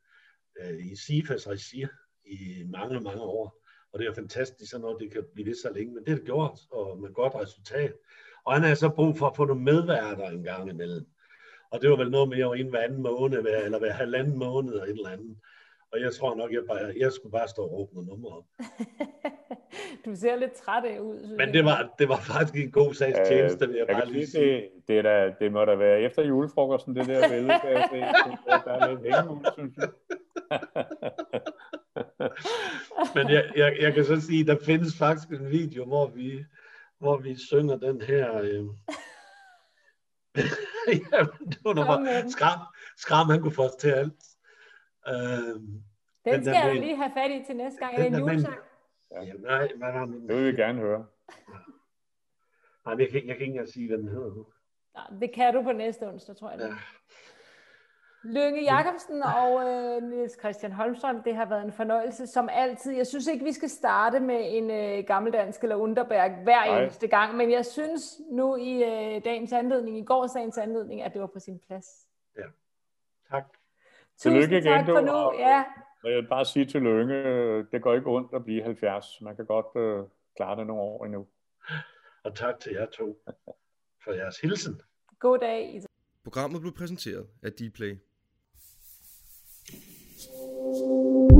[SPEAKER 3] øh, i SIFAs regi i mange, mange år. Og det er fantastisk, sådan noget, det kan blive ved så længe, men det er det gjort, og med godt resultat. Og han har så brug for at få nogle medværter en gang imellem. Og det var vel noget med, at jeg var inde hver anden måned, eller hver halvanden måned, eller et eller andet. Og jeg tror nok, jeg, bare, jeg skulle bare stå og råbe nogle numre op.
[SPEAKER 2] du ser lidt træt af ud.
[SPEAKER 3] Men det var, det var faktisk en god sags tjeneste, øh, vil jeg, jeg bare lige sige.
[SPEAKER 4] Det, det, der, det må da være efter julefrokosten, det der billede. Der er lidt hængemul, synes jeg.
[SPEAKER 3] Men jeg, jeg, jeg kan så sige, der findes faktisk en video, hvor vi, hvor vi synger den her... Øh... Jamen, det var noget, skram, skram, han kunne få os til alt.
[SPEAKER 2] Øh, den, den skal jeg lige have fat i til næste gang. Er det en julesang?
[SPEAKER 3] Ja. ja, nej, hvad har
[SPEAKER 4] Det vil vi gerne høre.
[SPEAKER 3] Nej, jeg kan, jeg kan ikke engang sige, hvad den hedder nu.
[SPEAKER 2] Nej, det kan du på næste onsdag, tror jeg. Ja. Lønge Jacobsen og øh, Niels Christian Holmstrøm, det har været en fornøjelse som altid. Jeg synes ikke, vi skal starte med en øh, gammeldansk eller Underberg hver Nej. eneste gang, men jeg synes nu i øh, dagens anledning, i gårsdagens anledning, at det var på sin plads.
[SPEAKER 3] Ja, tak.
[SPEAKER 4] Tusind tillykke igen, tak for nu. Og, ja. Og jeg vil bare sige til Lønge, det går ikke ondt at blive 70. Man kan godt øh, klare det nogle år endnu.
[SPEAKER 3] Og tak til jer to for jeres hilsen.
[SPEAKER 2] God dag.
[SPEAKER 1] Programmet blev præsenteret af Dplay. Thank you.